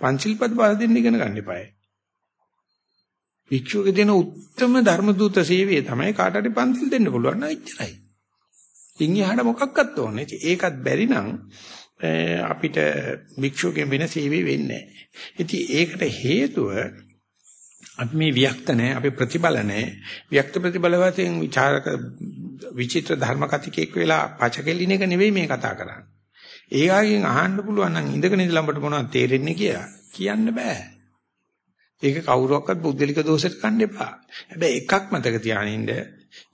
පංචිල්පද බල දෙන්න ඉගෙන ගන්න එපායි වික්ෂුවගේ දෙන උත්තරම ධර්ම දූත සේවය තමයි කාට හරි පන්සිල් දෙන්න පුළුවන් නෑ එච්චරයි. ඉන් එහාට මොකක්වත් ඕනේ. ඒකත් බැරි නම් අපිට භික්ෂුවකින් වෙන සේවය වෙන්නේ නැහැ. ඉතින් ඒකට හේතුව අපි මේ වික්ත නැහැ, අපි ප්‍රතිබල නැහැ. වික්ත ප්‍රතිබල වශයෙන් ਵਿਚාරක විචිත්‍ර ධර්ම කතිකෙක් වෙලා පචකෙලින එක නෙවෙයි මේ කතා කරන්නේ. ඒගාගෙන් අහන්න පුළුවන් නම් ඉඳගෙන ඉඳලා අපිට මොනවද තේරෙන්නේ කියලා කියන්න බෑ. ඒක කවුරුවක්වත් බුද්ධලික දෝෂයට ගන්න එපා. හැබැයි එකක් මතක තියානින්න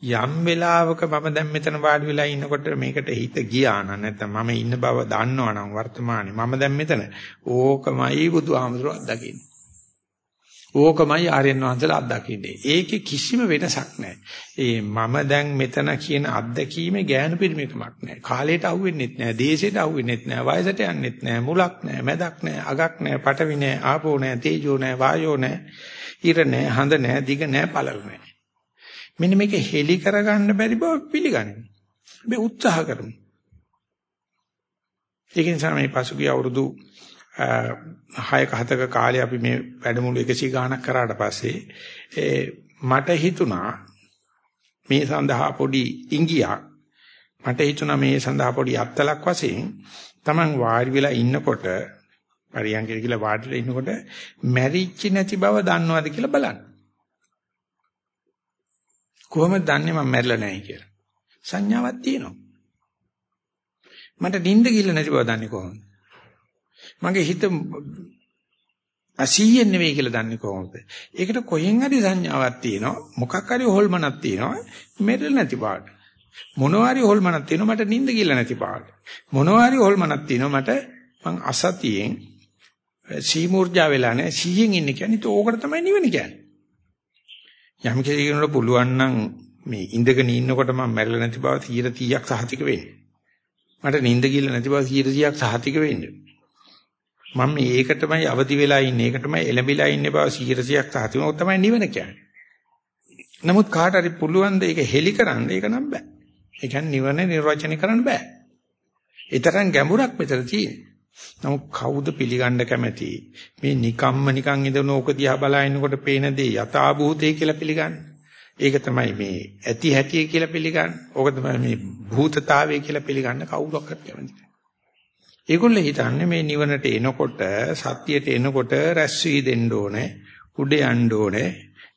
යම් වෙලාවක මම දැන් මෙතන වාඩි වෙලා ඉන්නකොට මේකට හිත ගියා නම් නැත්නම් මම ඉන්න බව දන්නවනම් වර්තමානයේ මම දැන් මෙතන ඕකමයි බුදුහාමුදුරුවෝ අත්දකින්නේ. ඕකමයි ආර්යයන් වහන්සේලා අත්දකින්නේ. ඒකේ කිසිම වෙනසක් නැහැ. ඒ මම දැන් මෙතන කියන අත්දැකීමේ ගෑනු පිරිමිකමක් නැහැ. කාලයට අහුවෙන්නෙත් නැහැ, දේශයට අහුවෙන්නෙත් නැහැ, වයසට යන්නෙත් නැහැ, මුලක් නැහැ, මැදක් නැහැ, අගක් නැහැ, පටවි නැහැ, ආපෝ නැහැ, තේජෝ නැහැ, වායෝ නැහැ, ඉර නැහැ, හඳ නැහැ, දිග නැහැ, පළල නැහැ. මෙන්න මේක හෙලි කරගන්න බැරි බව පිළිගනිමු. මේ උත්සාහ කරමු. ඒක නිසා මේ පසුගිය අවුරුදු 6ක 7ක කාලේ අපි මේ වැඩමුළු 100 ගාණක් කරාට පස්සේ මට හිතුණා මේ සඳහා පොඩි ඉංගියක් මට හිතුණා මේ සඳහා පොඩි අත්තලක් වශයෙන් Taman වාඩි වෙලා ඉන්නකොට පරියන්කේ කියලා වාඩිලා ඉන්නකොට මැරිච්ච නැති බව දන්නවද කියලා බලන්න. කොහොමද දන්නේ මම මැරිලා නැහැ කියලා? සංඥාවක් තියෙනවා. මට නිින්ද කිල්ල නැති බව දන්නේ කොහොමද? මගේ හිත අසීයෙන් නෙවෙයි කියලා දන්නේ කොහොමද? ඒකට කොහෙන් හරි සංඥාවක් තියෙනවා. මොකක් හරි හොල්මනක් තියෙනවා. මැරිලා නැති බවට. මොනවා හරි හොල්මනක් තියෙනවා මට නිින්ද කිල්ල නැති බවට. මොනවා හරි හොල්මනක් තියෙනවා මට මං අසතියෙන් සීමූර්ජා වෙලා නැහැ. සීයෙන් ඉන්නේ කියන්නේ. ඒක ඕකට තමයි නිවන කියන්නේ. යම් කෙනෙකුට පුළුවන් නම් මේ ඉඳගෙන ඉන්නකොට මම මැරෙලා නැති බව 100ක් සහතික වෙන්න. මට නිින්ද ගිල්ල නැති බව 100ක් සහතික වෙන්න. මම මේකටමයි අවදි වෙලා ඉන්නේ. ඒකටමයි එළඹිලා ඉන්නේ බව 100ක් සහතික වෙනකොට තමයි නිවන කියන්නේ. නමුත් කාට හරි පුළුවන් ද ඒක හෙලි කරන්න ඒක නම් බෑ. ඒ කියන්නේ නිවන නිර්වචනය කරන්න බෑ. ඒ තරම් ගැඹුරක් මෙතන තියෙනවා. නමුත් කවුද පිළිගන්න කැමති මේ නිකම්ම නිකන් ඉඳන ඕක දිහා බලනකොට පේන දේ යථාභූතය කියලා පිළිගන්නේ. ඒක තමයි මේ ඇති හැටි කියලා පිළිගන්නේ. ඕක තමයි මේ භූතතාවය කියලා පිළිගන්න කවුරක්වත් කැමති නැහැ. ඒගොල්ලෝ හිතන්නේ මේ නිවනට එනකොට සත්‍යයට එනකොට රැස් වී දෙන්න ඕනේ, උඩ යන්න ඕනේ,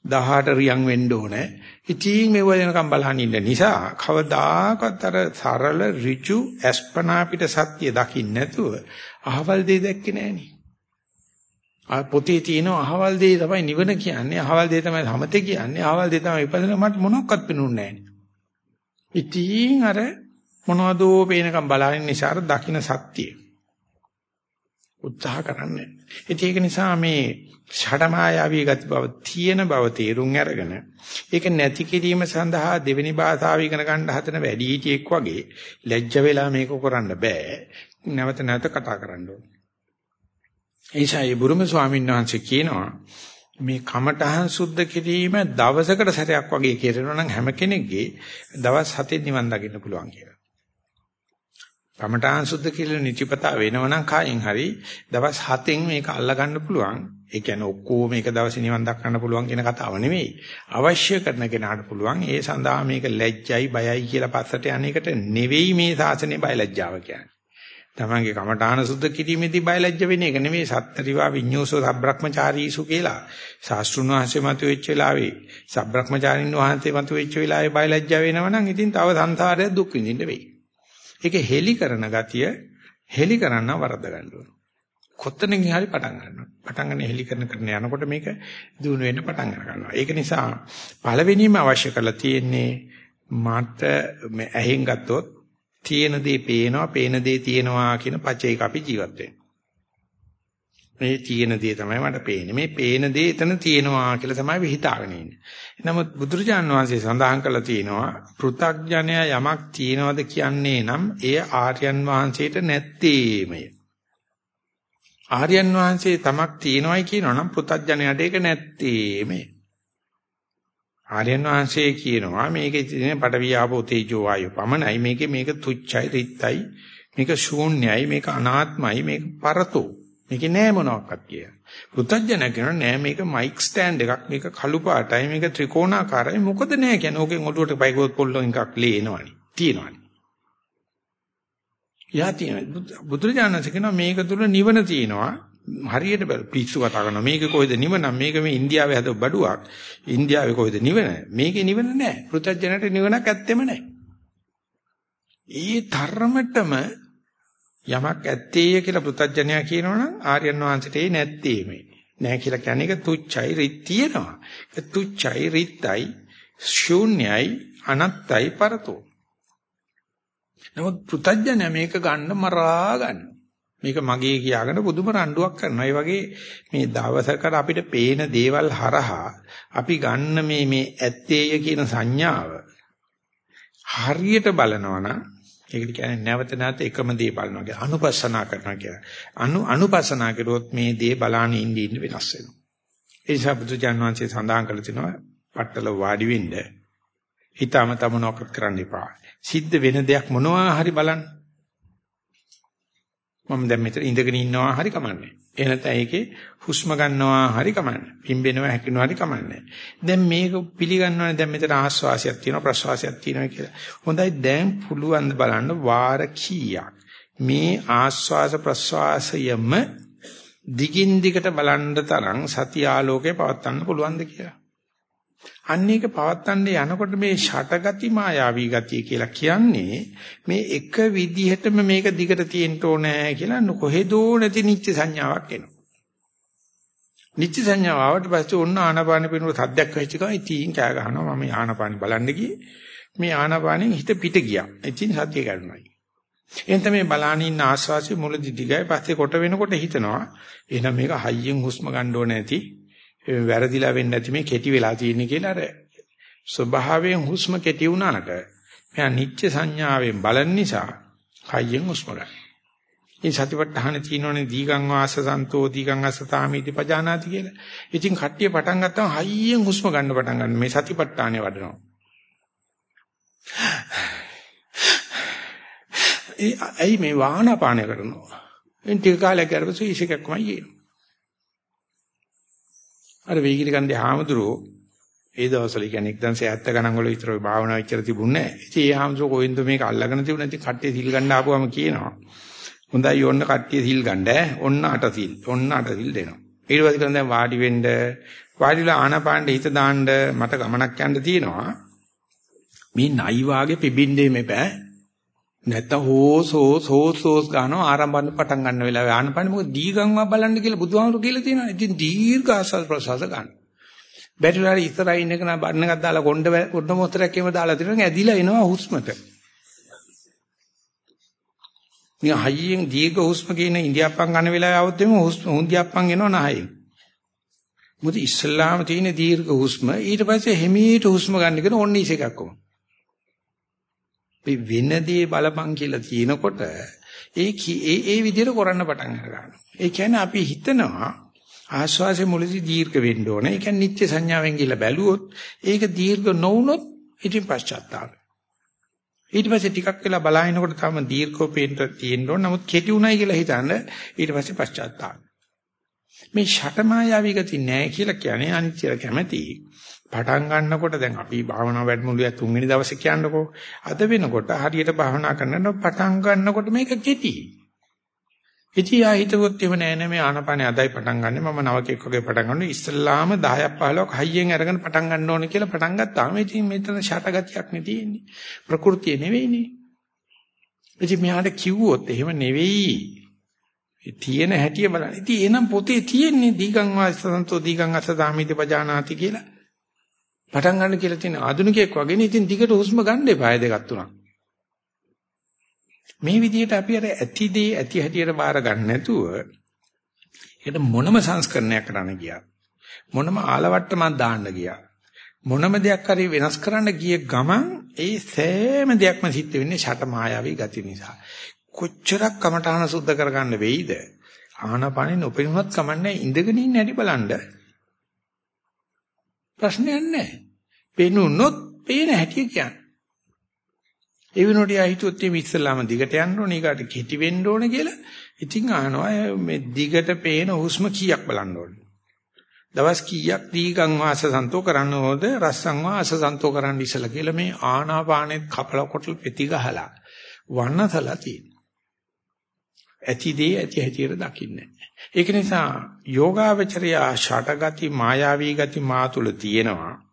18 රියන් වෙන්න ඕනේ. ඉතින් මේ වෙනකම් බලහන් ඉන්න නිසා කවදාකවත් අර සරල ඍජු අස්පනා පිට සත්‍ය දකින්න නැතුව අහවල් දෙය දැක්කේ නෑනේ. ආ පොතේ තියෙන අහවල් දෙය තමයි නිවන කියන්නේ. අහවල් දෙය තමයි සමතේ කියන්නේ. අහවල් දෙය තමයි විපස්සනා මට මොනක්වත් පෙනුන්නේ නෑනේ. ඉතින් අර මොනවදෝ පේනකම් බලහින් නිසා දකින්න සත්‍යය උත්සාහ කරන්නේ. ඒක නිසා මේ ෂඩමායාවී ගති බව තියෙන බව තේරුම් අරගෙන ඒක නැති කිරීම සඳහා දෙවෙනි භාෂාව ඉගෙන ගන්න හදන වැඩිහිටියෙක් වගේ ලැජ්ජ වෙලා මේක කරන්න බෑ. නැවත නැවත කතා කරන්න ඕනේ. ඒසයි බුරුම ස්වාමීන් වහන්සේ කියනවා මේ කමඨහං සුද්ධ කිරීම දවසකට සැරයක් වගේ කරනවා නම් හැම කෙනෙක්ගේ දවස් 7 නිවන් දකින්න පුළුවන් කියලා. කමඨාන් සුද්ධ කියලා නිතිපතා වෙනවනම් කායෙන් හරි දවස් 7න් මේක අල්ලා ගන්න පුළුවන්. ඒ කියන්නේ ඔක්කොම මේක දවසේ නිවන් දක්වන්න පුළුවන් කියන කතාව නෙමෙයි. අවශ්‍ය කරන කෙනාට පුළුවන්. ඒ සඳහා මේක ලැජ්ජයි බයයි කියලා පස්සට යන එකට නෙවෙයි මේ සාසනේ බයලජ්ජාව කියන්නේ. තමන්ගේ කමඨාන සුද්ධ කිරීමේදී බයලජ්ජ වෙන එක නෙමෙයි සත්තරිවා විඤ්ඤෝසෝ සබ්‍රක්‍මචාරීසු කියලා. ශාස්ත්‍රුන් වහන්සේ මතු වෙච්ච වෙලාවේ සබ්‍රක්‍මචාරින් වහන්සේ මතු වෙච්ච වෙලාවේ බයලජ්ජ වෙනවනම් ඉතින් තව සංසාරයක් දුක් විඳින්න වෙයි. ඒක හෙලි කරන ගතිය හෙලි කරන්න වරද්ද ගන්න ඕන. කොත්තනකින් හරි පටන් ගන්නවා. පටන් ගන්න හෙලි කරන කරන යනකොට මේක දිනු වෙන්න පටන් ගන්නවා. ඒක නිසා පළවෙනිම අවශ්‍ය කරලා තියෙන්නේ මට ඇහෙන් ගත්තොත් තියෙන දේ පේනවා, පේන දේ තියෙනවා කියන පචේක අපි ජීවත් වෙන්නේ. මේ තියෙන දේ තමයි මට පේන්නේ. මේ පේන දේ එතන තියෙනවා කියලා තමයි අපි හිතාගෙන ඉන්නේ. නමුත් බුදුරජාන් වහන්සේ සඳහන් කළා තියෙනවා පෘථග්ජනය යමක් තියනවද කියන්නේ නම් එය ආර්යයන් වහන්සේට නැත්තේමය. ආර්යයන් වහන්සේ තමක් තියනවයි කියනවා නම් පෘථග්ජනයට ඒක නැත්තේමය. ආර්යයන් වහන්සේ කියනවා මේකේ තියෙන පඩවිය ආපෝ තේජෝ වායෝ පමණයි මේකේ මේක තුච්චයි රිත්යි මේක ශූන්‍යයි මේක අනාත්මයි මේක පරතෝ මේකේ නෑ මොනවත් කියලා. පුතඥය කියනවා නෑ මේක මයික් ස්ටෑන්ඩ් එකක් මේක කළු පාටයි මේක ත්‍රිකෝණාකාරයි මොකද නෑ කියන්නේ ඕකෙන් ඔළුවට පයිකොත් පොල්ලොන් එකක් ලේනවනේ. තියෙනවනේ. යා තියෙන බුදුරජාණන්සේ කියනවා මේක තුල නිවන තියෙනවා. හරියට බැල පිස්සු කතා කරනවා මේක කොහෙද නිවන මේක මේ ඉන්දියාවේ හද බඩුවක් ඉන්දියාවේ කොහෙද නිවන මේකේ නිවන නෑ පෘථජනට නිවනක් ඇත්තෙම නෑ ඒ තරමටම යමක් ඇත්තේය කියලා පෘථජ්ජනයා කියනවනම් ආර්යයන් වහන්සේට ඒ නැත්තේ මේ. නෑ කියලා කියන්නේ ඒක තුච්චයි රිත් තියෙනවා. ඒක තුච්චයි රිත්යි ශූන්‍යයි අනත්තයි පරතෝ. නමුත් පෘථජ්ජන මේක ගන්න මරා ගන්න. මේක මගේ කියාගෙන පුදුම රණ්ඩුවක් කරනවා. ඒ වගේ මේ දවසකට අපිට පේන දේවල් හරහා අපි ගන්න මේ මේ ඇත්තේය කියන සංඥාව හරියට බලනවා නම් ඒකට කියන්නේ නැවත නැවත එකම දේ බලනවා කියලා. අනුපස්සනා කරනවා කියලා. අනු අනුපස්සනා කරුවොත් මේ දේ බලාන ඉඳින් ඉඳ වෙනස් වෙනවා. ඒ නිසා බුදුජාන් වහන්සේ සඳහන් කළ තිනවා පట్టල වාඩි වෙන්න හිතාම තම නොකර කරන්න එපා. සිද්ධ වෙන දෙයක් මොනවා හරි බලන්න. මම දැන් මෙතන ඉඳගෙන ඉන්නවා හරි කමන්නේ. එහෙ නැත්නම් ඒකේ හුස්ම ගන්නවා හරි කමන්නේ. පිම්බෙනවා හැකිනවා හරි කමන්නේ. දැන් මේක පිළිගන්නවනේ දැන් මෙතන ආස්වාසියක් තියෙනවා ප්‍රස්වාසයක් තියෙනවා කියලා. හොඳයි දැන් පුළුවන් බලන්න වාර කීයක් මේ ආස්වාස ප්‍රස්වාසයම දිගින් දිගට බලන්න තරම් සති ආලෝකේ පවත්වන්න පුළුවන්ද කියලා. අන්න ඒක පවත්තන්නේ යනකොට මේ ෂටගති මායාවී ගතිය කියලා කියන්නේ මේ එක විදිහටම මේක දිගට තියෙන්න ඕනේ කියලා කොහෙදෝ නැති නිච්ච සංඥාවක් එනවා. නිච්ච සංඥාව ආවට පස්සේ ඔන්න ආනාපාන පිනුර සද්දයක් වෙච්ච ගමන් ඉතින් කෑ ගහනවා මම ආනාපාන බලන්න ගියේ. මේ ආනාපානෙන් හිත පිට ගියා. ඉතින් සතිය ගන්නවායි. එහෙනම් තමයි බලාන ඉන්න ආස්වාසිය මුලදි දිගයි පස්සේ කොට වෙනකොට හිතනවා එහෙනම් මේක හයියෙන් හුස්ම ගන්න ඕනේ නැති වැරදිලා වෙන්නේ නැති මේ කෙටි වෙලා තියෙන්නේ කියලා අර ස්වභාවයෙන් හුස්ම කෙටි වුණාට මෙයා නිත්‍ය සංඥාවෙන් බලන නිසා හයියෙන් හුස්ම ගන්න. මේ සතිපට්ඨාන තියෙනවනේ දීගං වාස සන්තෝ දීගං අසතාමීති පජානාති කියලා. ඉතින් කට්ටිය පටන් ගත්තම හයියෙන් හුස්ම ගන්න පටන් ගන්න මේ සතිපට්ඨානේ වඩනවා. ඒ ඇයි මේ වාහනපානය කරනවා? එන් ටික කාලයක් කරපස්සේ ඉසිකක්මයි එනවා. අර වේගිරි කන්දේ හාමුදුරුවෝ ඒ දවස්වල කියන්නේ 1970 ගණන් වල විතර ඔය භාවනා විචාර තිබුණේ නැහැ. ඉතින් ඒ හාමුදුරුවෝ කොහෙන්ද මේක අල්ලගෙන තිබුණා. ඉතින් කට්ටිය සිල් ගන්න ආපුවම කියනවා. හොඳයි ඕන්න කට්ටිය සිල් ගන්න ඈ. ඔන්න අට සිල්. ඔන්න අට සිල් දෙනවා. ඊට පස්සේ කරන දැන් වාඩි වෙන්න වාඩිලා ආනාපානෙ හිත දාන්න මට ගමනක් යන්න තියෙනවා. මේ නයි වාගේ පිබින්නේ මෙපෑ නැත්තම් හෝස් හෝස් හෝස් හෝස් ගන්නවා ආරම්භන පටන් ගන්න වෙලාවේ ආනපන මොකද දීගම්වා බලන්න කියලා බුදුහාමුදුරු කියලා තියෙනවා. ඉතින් දීර්ඝ ආස්වාද ප්‍රසවාස ගන්න. බැටරිලා ඉස්සරහින් ඉන්න කෙනා බටන් එකක් දාලා කොණ්ඩ කොණ්ඩ මොස්තරයක් එහෙම දාලා තියෙනවා. ඇදිලා එනවා හුස්මට. නිය හයියෙන් දීර්ඝ හුස්ම කියන ඉන්දියාප්පන් ගන්න වෙලාවේ આવොත් එimhe හුස්ම එනවා නහයෙන්. මොකද ඉස්ලාම තියෙන දීර්ඝ හුස්ම ඊට පස්සේ හිමීට හුස්ම ගන්න කියන ඔන්න ඉස් එකක් කොහොම. මේ වෙනදී බලපං කියලා කියනකොට ඒ ඒ ඒ විදිහට කරන්න පටන් ගන්නවා. ඒ කියන්නේ අපි හිතනවා ආශ්වාසය මුලදී දීර්ඝ වෙන්න ඕනේ. ඒ කියන්නේ නිත්‍ය සංඥාවෙන් කියලා බැලුවොත් ඒක දීර්ඝ නොවුනොත් ඉතින් පශ්චාත්තාපය. ඊට පස්සේ ටිකක් වෙලා බලහිනකොට තම දීර්ඝව පේන්න තියෙන්න ඕන. නමුත් කෙටි උනායි කියලා හිතන්න ඊට පස්සේ පශ්චාත්තාපය. මේ ෂටමායාවී ගති නැහැ කියලා කියන්නේ අනිත්‍ය කැමැති. පටන් ගන්නකොට දැන් අපි භාවනා වැඩමුළුවේ තුන්වෙනි දවසේ කියන්නකෝ අද වෙනකොට හරියට භාවනා කරනකොට පටන් ගන්නකොට මේක කෙටි. ඉතින් ආ හිතුවොත් එහෙම නෑ නෑ මේ ආනපානේ අදයි පටන් ගන්නෙ මම නවකෙක් වගේ පටන් ගන්න ඉස්සල්ලාම 10ක් 15ක් හයියෙන් අරගෙන පටන් ගන්න ඕනේ කියලා පටන් ගත්තාම ඉතින් මෙතන ෂටගතියක් නේ තියෙන්නේ. ප්‍රകൃතිය නෙවෙයිනේ. ඉතින් මෙයාට කිව්වොත් එහෙම නෙවෙයි. තියෙන හැටිය බලන්න. ඉතින් එනම් පොතේ තියෙන්නේ දීගං වාසසන්තෝ දීගං අසදාමිති පජානාති කියලා. පටන් ගන්න කියලා තියෙන ආධුනිකයෙක් වගේ නේ ඉතින් දිගට හුස්ම ගන්න එපා දෙකක් තුනක්. මේ විදිහට අපි අර ඇතිදී ඇති හැටියට බාර ගන්න නැතුව ඒකට මොනම සංස්කරණයක් කරන්න ගියා. මොනම ආලවට්ටමක් දාන්න ගියා. මොනම දෙයක් හරි වෙනස් කරන්න ගිය ගමන් ඒ සෑම දෙයක්ම සිද්ධ වෙන්නේ ෂට මායාවී ගති නිසා. කොච්චරක් කමඨාන සුද්ධ කරගන්න වෙයිද? ආහනපනින් උපරිමත් කමන්නේ ඉඳගෙන ඉන්න හැටි බලන්න. ප්‍රශ්නයක් නැහැ. පේනුනොත් පේන හැටි කියන්නේ. ඒ වෙනකොට යා හිතුවත් මේ ඉස්සලාම දිගට යන්න ඕනේ ඊකට කෙටි වෙන්න ඕනේ කියලා. ඉතින් අහනවා මේ දිගට පේන හුස්ම කීයක් බලන්න ඕනේ. දවස් කීයක් දීගං වාස සන්තෝ කරන්න ඕනද රස්සං වාස සන්තෝ කරන්න ඉසලා කියලා මේ ආනාපානෙත් කපල කොටල පෙති ගහලා වන්නසලා තියෙනවා. ඇතිදී ඇති හැටියට දකින්නේ. ඒක නිසා යෝගාවචරය ෂටගති මායාවී ගති මා තුල තියෙනවා.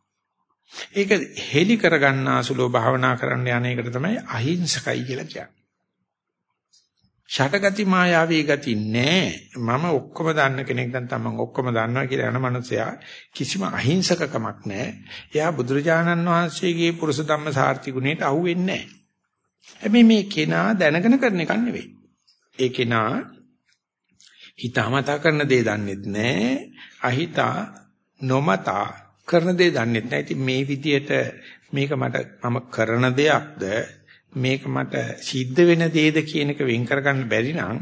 ඒක හෙලි කරගන්නාසුලෝ භාවනා කරන්න යන එකට තමයි අහිංසකයි කියලා කියන්නේ. ෂටගති මායාවී ගති නෑ. මම ඔක්කොම දන්න කෙනෙක් නම් තමන් ඔක්කොම දන්නවා කියලා යන මනුස්සයා කිසිම අහිංසකකමක් නෑ. එයා බුදුරජාණන් වහන්සේගේ පුරුෂ ධම්ම සාර්ථි ගුණයට අහු වෙන්නේ නෑ. හැබැයි මේ කෙනා දැනගෙන කරන එක නෙවෙයි. ඒ කෙනා හිතාමතා කරන දේ දන්නෙත් නෑ. අහිතා නොමතා කරන දේ දන්නෙත් නෑ. ඉතින් මේ විදියට මේක මට මම කරන දෙයක්ද මේක මට සිද්ධ වෙන දේද කියන එක වෙන් කරගන්න බැරි නම්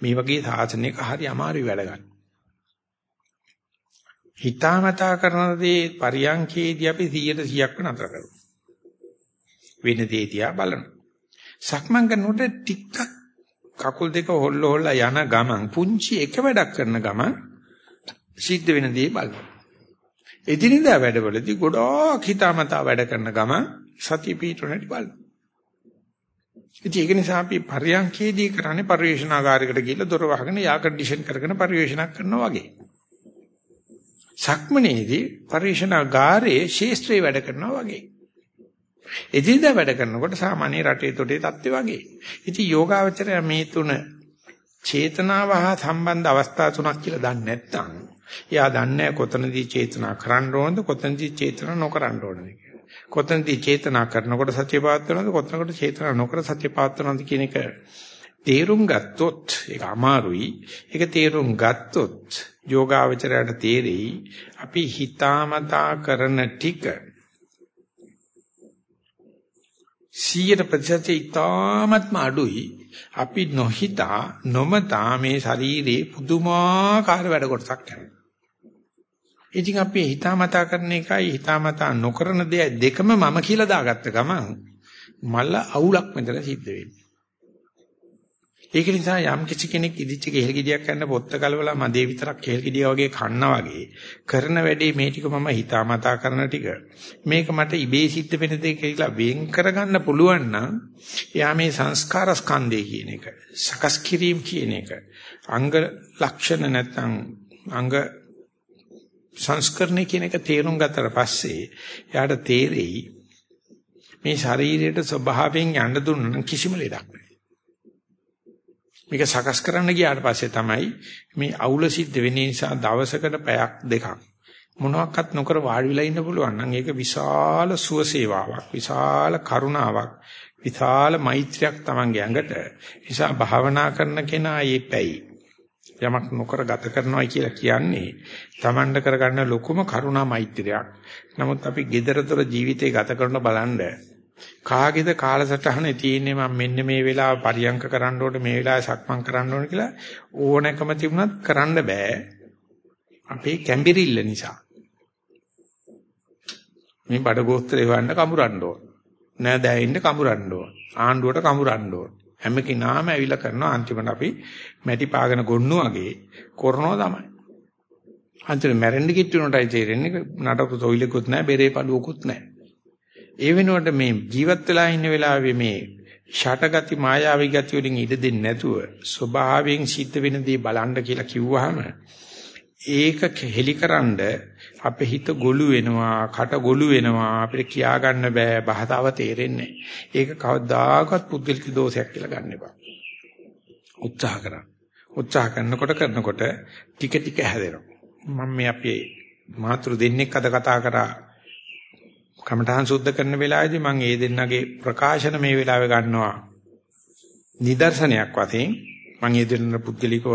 මේ වගේ සාසනයක හරි අමාරුයි වැඩ ගන්න. හිතාමතා කරන දේ පරියන්කේදී අපි 100%ක්ම නතර කරමු. වෙන දේ දිහා බලනවා. සක්මන් කරනකොට ටිකක් කකුල් දෙක හොල්ල හොල්ලා යන ගමන් පුංචි එක වැඩක් කරන ගමන් සිද්ධ වෙන දේ බලනවා. එදිනෙදා වැඩවලදී ගොඩාක් හිතාමතා වැඩ කරන ගමන් සතිය පිටුනට බලනවා. ඉතින් ඒක නිසා අපි පරියන්කේදී කරන්නේ පරිවේශනාගාරයකට ගිහිල්ලා දොර වහගෙන යා කන්ඩිෂන් කරගෙන පරිවේශනක් කරනවා වගේ. සක්මනේදී පරිවේශනාගාරයේ ශේෂ්ත්‍රේ වැඩ කරනවා වගේ. එදිනදා වැඩ කරනකොට සාමාන්‍ය රටේ තොටේ தත්ත්වය වගේ. ඉතින් යෝගාවචරය මේ තුන චේතනාව හා සම්බන්ධ අවස්ථා තුනක් කියලා දන්නේ නැත්නම් එයා දන්නේ කොතනදී චේතනා කරන්න ඕනද කොතනදී චේතනා නොකරන්න ඕනද කියලා. කොතනදී චේතනා කරනකොට සත්‍ය පාත්වනද කොතනකොට චේතනා නොකර සත්‍ය පාත්වනද කියන එක තේරුම් ගත්තොත් ඒක අමාරුයි. ඒක තේරුම් ගත්තොත් යෝගාවචරයට තේරෙයි අපි හිතාමතා කරන ටික 100 ප්‍රතිශත ඉතාමත්ම අඩුයි. අපි නොහිතා නොමතා මේ ශරීරේ පුදුමාකාර වැඩ කොටසක් කරනවා. ඉතින් අපි හිතාමතා කරන එකයි හිතාමතා නොකරන දෙය දෙකම මම කියලා දාගත්ත ගමන් මල්ල අවුලක් මෙතන සිද්ධ වෙන්නේ. ඒක නිසා යම් කිසි කෙනෙක් ඉදිච්ච කෙහෙල් ගෙඩියක් ගන්න පොත්ත කලවලා මදේ විතරක් කෙහෙල් ගෙඩිය වගේ කන්නා වගේ කරන වැඩේ මේ ටික මම හිතාමතා කරන ටික. මේක මට ඉබේ සිද්ධ වෙන දෙයක් කියලා වෙන් කරගන්න පුළුවන් නම් එයා මේ සංස්කාර ස්කන්ධය කියන එක සකස් කිරීම කියන එක අංග ලක්ෂණ නැත්නම් අංග සංස්කරණය කියන එක තේරුම් ගත්තට පස්සේ එයාට තේරෙයි මේ ශරීරයට ස්වභාවයෙන් යන්න දුන්න කිසිම ලෙඩක් නැහැ මේක සකස් කරන්න ගියාට පස්සේ තමයි මේ අවුල සිද්ධ වෙන්නේ නිසා දවසකට පැයක් දෙකක්. මොනවාක්වත් නොකර වාඩි වෙලා ඉන්න පුළුවන් නම් ඒක විශාල සුවසේවාවක් විශාල කරුණාවක් විශාල මෛත්‍රියක් Tamange ඇඟට. නිසා භාවනා කරන කෙනා මේ පැයි. යමක් නොකර ගත කරනවා කියලා කියන්නේ Tamanට කරගන්න ලොකුම කරුණා මෛත්‍රියක්. නමුත් අපි gedaratora ජීවිතේ ගත කරන බලන්න කාගේද කාලසටහනේ තියෙන්නේ මම මෙන්න මේ වෙලාව පරියන්ක කරන්න ඕනේ මේ වෙලාවේ සක්මන් කරන්න ඕනේ කියලා ඕනකම තිබුණත් කරන්න බෑ. අපේ කැම්බිරිල්ල නිසා. මේ බඩගෝස්තරේ වන්න කමුරන්න ඕන. නෑ දැයින්න කමුරන්න ඕන. ආණ්ඩුවට කමුරන්න ඕන. හැම කෙනාම ඇවිල්ලා කරනවා. අන්තිමට අපි මැටි පාගෙන ගොන්නු වගේ කරනවා තමයි. අන්තිමට මැරෙන්න කිට්ටුනටයි තේරෙන්නේ. නඩපු තොইলකුත් නෑ බෙරේ පළුවකුත් නෑ. ඒ වෙනුවට මේ ජීවත් වෙලා ඉන්න වෙලාවේ මේ ෂටගති මායාවී ගති වලින් ඉඩ දෙන්නේ නැතුව ස්වභාවයෙන් සිද්ධ වෙන දේ බලන්න කියලා කිව්වහම ඒක හෙලිකරනද අපේ හිත ගොළු වෙනවා කට ගොළු වෙනවා අපිට කියා ගන්න බෑ භාෂාව තේරෙන්නේ ඒක කවදාකවත් පුද්ගලික දෝෂයක් කියලා ගන්න එපා. උත්සාහ කරන්න. උත්සාහ කරනකොට කරනකොට ටික ටික හැදෙනවා. මම මේ අපේ මාතෘ දෙන්නෙක් අද කතා කරා. කමඨහන් සුද්ධ කරන වෙලාවේදී මම ඒ දෙන්නගේ ප්‍රකාශන මේ වෙලාවේ ගන්නවා නිදර්ශනයක් වශයෙන් මම ඒ දෙන්න පුද්ගලිකව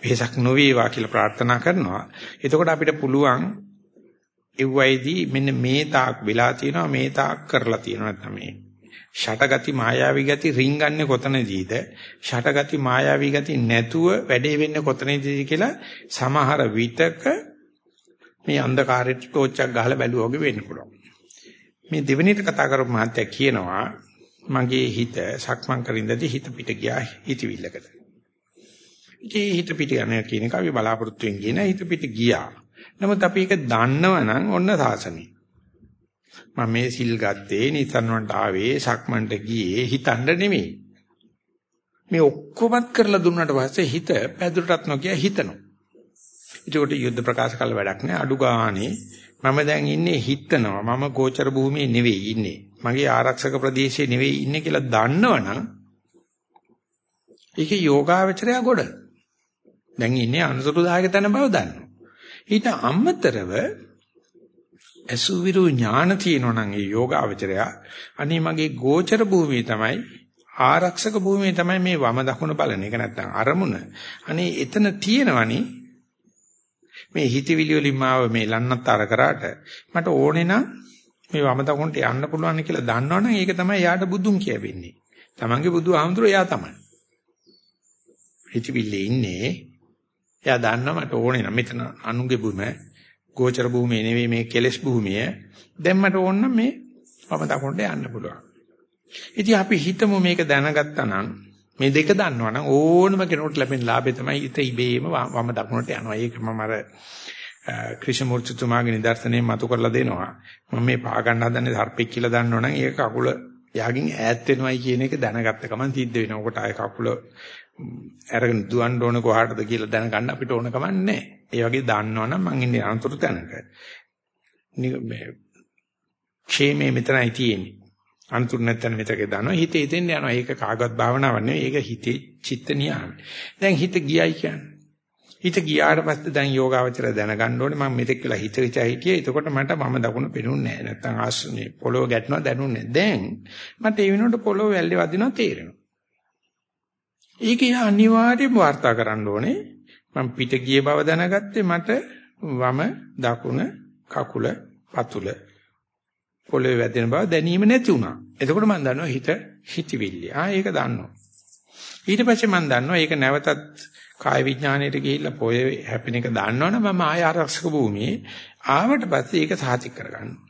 වෙහසක් නොවේවා කියලා ප්‍රාර්ථනා කරනවා. එතකොට අපිට පුළුවන් එව්වයිදී මෙන්න මේ තාක් වෙලා තියෙනවා මේ තාක් කරලා තියෙනවා නැත්නම් මේ ෂටගති මායාවී ගති රින්ගන්නේ කොතනදීද ෂටගති මායාවී ගති නැතුව වැඩේ වෙන්නේ කොතනදීද කියලා සමහර විතක මේ අන්ධකාරයට ටෝච් එකක් ගහලා බැලුවා වගේ වෙන්න පුළුවන්. මේ දෙවෙනිට කතා කරපු මහත්තයා කියනවා මගේ හිත සක්මන් කරින්දදී හිත පිට ගියා හිතවිල්ලකට. ඉතින් හිත පිට යන කියන එක අපි බලාපොරොත්තු වෙන කියන හිත පිට ගියා. නමුත් අපි ඒක දන්නවනම් ඔන්න සාසනෙ. මම මේ සිල් ගත්තේ නිසන්වන්ට ආවේ සක්මන්ට ගියේ හිතන්න නෙමෙයි. මේ ඔක්කොමත් කරලා දුන්නාට පස්සේ හිත පැදුරටත් නොකිය හිතනවා. ඒකට යුද්ධ ප්‍රකාශ කළ වැඩක් නෑ. අඩු ගානේ මම දැන් ඉන්නේ හිටනවා මම ගෝචර භූමියේ නෙවෙයි ඉන්නේ. මගේ ආරක්ෂක ප්‍රදේශයේ නෙවෙයි ඉන්නේ කියලා දන්නවනම් ඒක යෝගාවචරය ගොඩ. දැන් ඉන්නේ අනුසුරුදායක තැන බව දන්නවා ඊට අමතරව අසුවිරු ඥාන තියෙනවනම් ඒ යෝගාවචරය අනේ මගේ ගෝචර භූමිය තමයි ආරක්ෂක භූමිය තමයි මේ වම දකුණ බලන එක. නැත්නම් අරමුණ. අනේ එතන තියෙනවනේ මේ හිතවිලි වලින් මාව මේ ලන්නත්තර කරාට මට ඕනේ නම් මේ වම දකුණට යන්න පුළුවන් කියලා දන්නවනම් ඒක තමයි යාට බුදුන් කියවෙන්නේ. Tamange බුදු ආමතුරු එයා තමයි. හිතවිල්ලේ ඉන්නේ එයා දන්නවා මට ඕනේ නම් මෙතන අනුගේ බුම ගෝචර භූමිය නෙවෙයි මේ කෙලෙස් භූමිය. දැන් මට ඕන නම් මේ වම දකුණට යන්න පුළුවන්. ඉතින් අපි හිතමු මේක දැනගත්තා නම් මේ දෙක දන්නවනම් ඕනම කෙනෙකුට ලැබෙන ලාභය තමයි ඊට ඉබේම වම දකුණට යනවා. ඒක මම අර ක්‍රිෂ්ණමූර්තිතුමාගේ නිදර්ශනයෙන් මතු කරලා දෙනවා. මම මේ පා ගන්න හදන්නේ සර්පෙක් කියලා දන්නවනම් ඒක කකුල යාගින් ඈත් වෙනවයි කියන එක දැනගත්ත ගමන් සිද්ධ වෙනවා. ඔකට ආය කකුල අරගෙන දුවන්න ඕන කොහාටද කියලා දැනගන්න අපිට ඕන කමක් නැහැ. ඒ වගේ දන්නවනම් මං ඉන්නේ අනතුරු තැනක. මේ ക്ഷേමේ මෙතනයි තියෙන්නේ. අන්තුරු නැත්තන මෙතක දානවා. හිතේ හිතෙන් යනවා. ඒක කාගවත් භාවනාවක් නෙවෙයි. ඒක හිතේ චිත්ත නියාම දැන් හිත ගියයි කියන්නේ. හිත ගියාට පස්සේ දැන් යෝගාවචර දැනගන්න ඕනේ. මම මෙතෙක් වෙලා හිත විචා හිටියේ. එතකොට මට මම දකුණ පෙනුන්නේ නැහැ. නැත්තම් ආස්නේ පොළොව ගැටෙනවා දැනුන්නේ දැන් මට ඒ වෙනකොට පොළොව වැල්ලේ වදිනවා තේරෙනවා. ඒක අනිවාර්යයෙන්ම වාර්තා කරන්න ඕනේ. මම පිට ගිය බව දැනගත්තේ මට වම දකුණ කකුල පතුල. පොළවේ වැදෙන බව දැනීම නැති වුණා. එතකොට මම දන්නවා හිත හිතවිල්ල. ආ ඒක දන්නවා. ඊට පස්සේ මම දන්නවා ඒක නැවතත් කාය විඥාණයට ගිහිල්ලා පොය හැපෙන එක දන්නවනම් මම ආය ආරක්ෂක භූමියේ ආවට පස්සේ ඒක සාතික කරගන්නවා.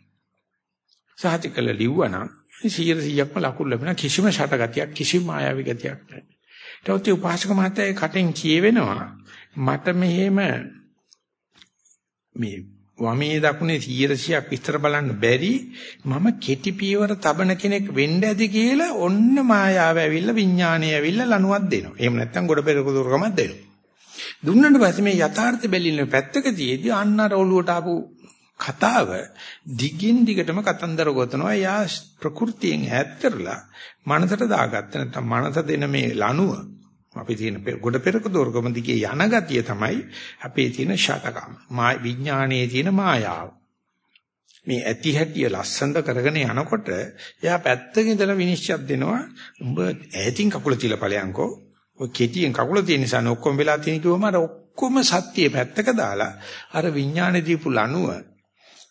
සාතික කළ ලිව්වනම් 100%ක්ම ලකුණු ලැබෙන කිසිම ෂටගතියක් කිසිම මායාවී ගතියක් නැහැ. ඊට පස්සේ උපාසක මහත්තයා කටෙන් කියවෙනවා මට මෙහෙම මේ වමේ දකුණේ 100ක් විස්තර බලන්න බැරි මම කෙටි පියවර තබන කෙනෙක් වෙන්න ඇති කියලා ඔන්න මායාව ඇවිල්ලා විඥාණය ඇවිල්ලා ලනුවක් දෙනවා. එහෙම නැත්නම් ගොඩ පෙරක දුරකමක් දෙනවා. දුන්නට පස්සේ මේ යථාර්ථ බැලින්න පැත්තක තියේදී අන්න අර ඔළුවට ආපු කතාව දිගින් දිගටම කතන්දර ගොතනවා. යා ප්‍රകൃතියෙන් ඈත් කරලා මනසට දාගත්ත නැත්නම් මනස දෙන මේ ලනුව අපි තියෙන ගොඩ පෙරක දෝරකම දිගේ යන ගතිය තමයි අපේ තියෙන ෂටකම. මා විඥානයේ තියෙන මායාව. මේ ඇති හැටිය ලස්සනට කරගෙන යනකොට එයා පැත්තකින් ඉඳලා විනිශ්චයක් දෙනවා. උඹ ඈතින් කකුල තියලා ඵලයන්කෝ. ඔය කෙටියෙන් කකුල තියෙන නිසා ඔක්කොම වෙලා තියෙන කිව්වම අර ඔක්කොම සත්‍යය පැත්තක දාලා අර විඥානේ දීපු ලනුව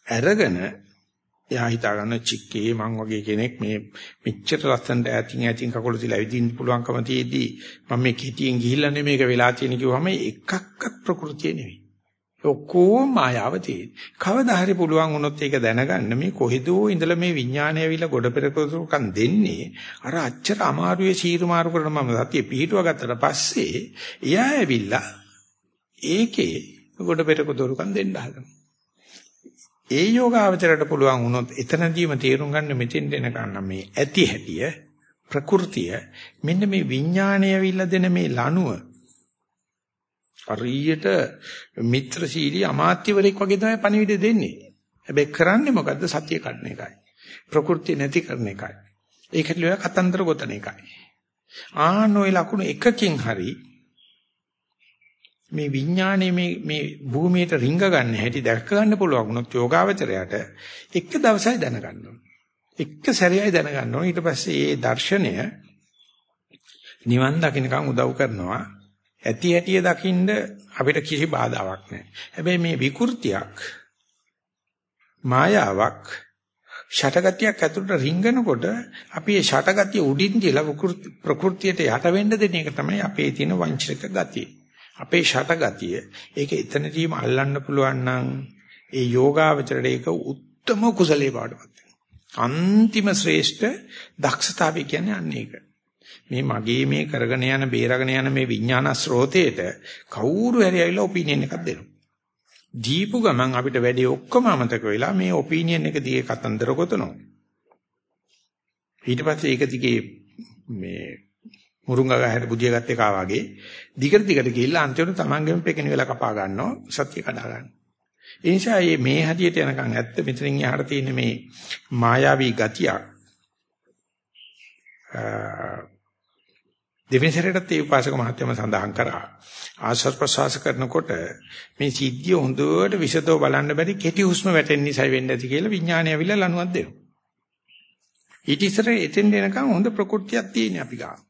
අරගෙන එයා හිතා ගන්න චික්කේ මං වගේ කෙනෙක් මේ මෙච්චර ලස්සනට ඈතින් ඈතින් කකුල තියලා ඇවිදින්න පුළුවන්කම තියේදී මම මේ කෙටියෙන් ගිහිල්ලා නෙමේක වෙලා තියෙන කිව්වම එකක්වත් ප්‍රകൃතිය නෙවෙයි. ඔක්කොම මායාව තියෙන. කවදා හරි පුළුවන් වුණොත් ඒක දැනගන්න මේ කොහෙදෝ ඉඳලා මේ විඥානය ඇවිල්ලා ගොඩ පෙරකසුකම් දෙන්නේ අර අච්චර අමාරුවේ සීරු මාරු කරන මම සතිය පිහිටුවා ගත්තට පස්සේ එයා ඇවිල්ලා ඒකේ ගොඩ පෙරක දොරුකම් දෙන්න හදනවා. ඒ යෝගාවචරයට පුළුවන් වුණොත් එතනදීම තේරුම් ගන්න මෙතෙන් දෙනකන් මේ ඇති හැටිය ප්‍රകൃතිය මෙන්න මේ විඥාණය ඇවිල්ලා දෙන මේ ලනුව හරියට මිත්‍රශීලී අමාත්‍යවරයෙක් වගේ තමයි පණිවිඩ දෙන්නේ. හැබැයි කරන්නේ මොකද්ද? සතිය කඩන එකයි. ප්‍රകൃතිය නැති කරන එකයි. ඒකට ලියලා කතන්දර ගොතන එකයි. ආනෝයි ලකුණු එකකින් හරි මේ විඥානයේ මේ මේ භූමියට රිංග ගන්න හැටි දැක ගන්න පුළුවන් වුණොත් යෝගාවචරයට එක දවසයි දැනගන්න ඕන. එක සැරේයි දැනගන්න ඕන. ඊට පස්සේ මේ දර්ශනය නිවන් දකින්නකම් උදව් කරනවා. ඇති හැටිය දකින්න අපිට කිසි බාධාවක් නැහැ. හැබැයි මේ විකෘතියක් මායාවක් ෂටගතියක් ඇතුළට රිංගනකොට අපි මේ ෂටගතිය උඩින් තියලා ප්‍රകൃතියට යට වෙන්න දෙන එක තමයි අපේ තියෙන වංචනික ගතිය. අපේ ෂටගතිය ඒක එතනදීම අල්ලන්න පුළුවන් නම් ඒ යෝගාවචරයට ඒක උත්තරම කුසලයේ පාඩමක් අන්තිම ශ්‍රේෂ්ඨ දක්ෂතාවය කියන්නේ අන්න ඒක. මේ මගේ මේ කරගෙන යන බේරගෙන යන මේ විඥාන ස්රෝතේට කවුරු හරි ඇවිල්ලා ඔපිනියන් එකක් දෙනවා. දීපු ගමන් අපිට වැඩි ඔක්කොම අමතක වෙලා මේ ඔපිනියන් එක දිගේ කතන්දර ගොතනවා. ඊට පස්සේ ඒක දිගේ මේ මුරුංගා ගහට බුදිය ගත්ත එකා වගේ දිගට දිගට ගිහිල්ලා අන්තිමට තමන්ගෙම පෙකින වෙලා කපා ගන්නවා සත්‍ය කඩා ගන්න. ඒ නිසා මේ මේ හදියට යනකම් ඇත්ත මෙතනින් එහාට තියෙන මේ මායාවී ගතියක් දෙවෙනි සැරේටත් ඒ උපාසක මහත්මයා සඳහන් කරා. ආශ්වාස ප්‍රශ්වාස කරනකොට මේ සිද්ධිය හොඳට විසතව බලන්න බැරි කෙටි හුස්ම වැටෙන නිසා වෙන්නේ නැති කියලා විඥානය ඇවිල්ලා ලනුවක් දෙනවා. ඊට ඉස්සර එතෙන් දෙනකන් හොඳ ප්‍රകൃතියක් තියෙන අපි ගාව.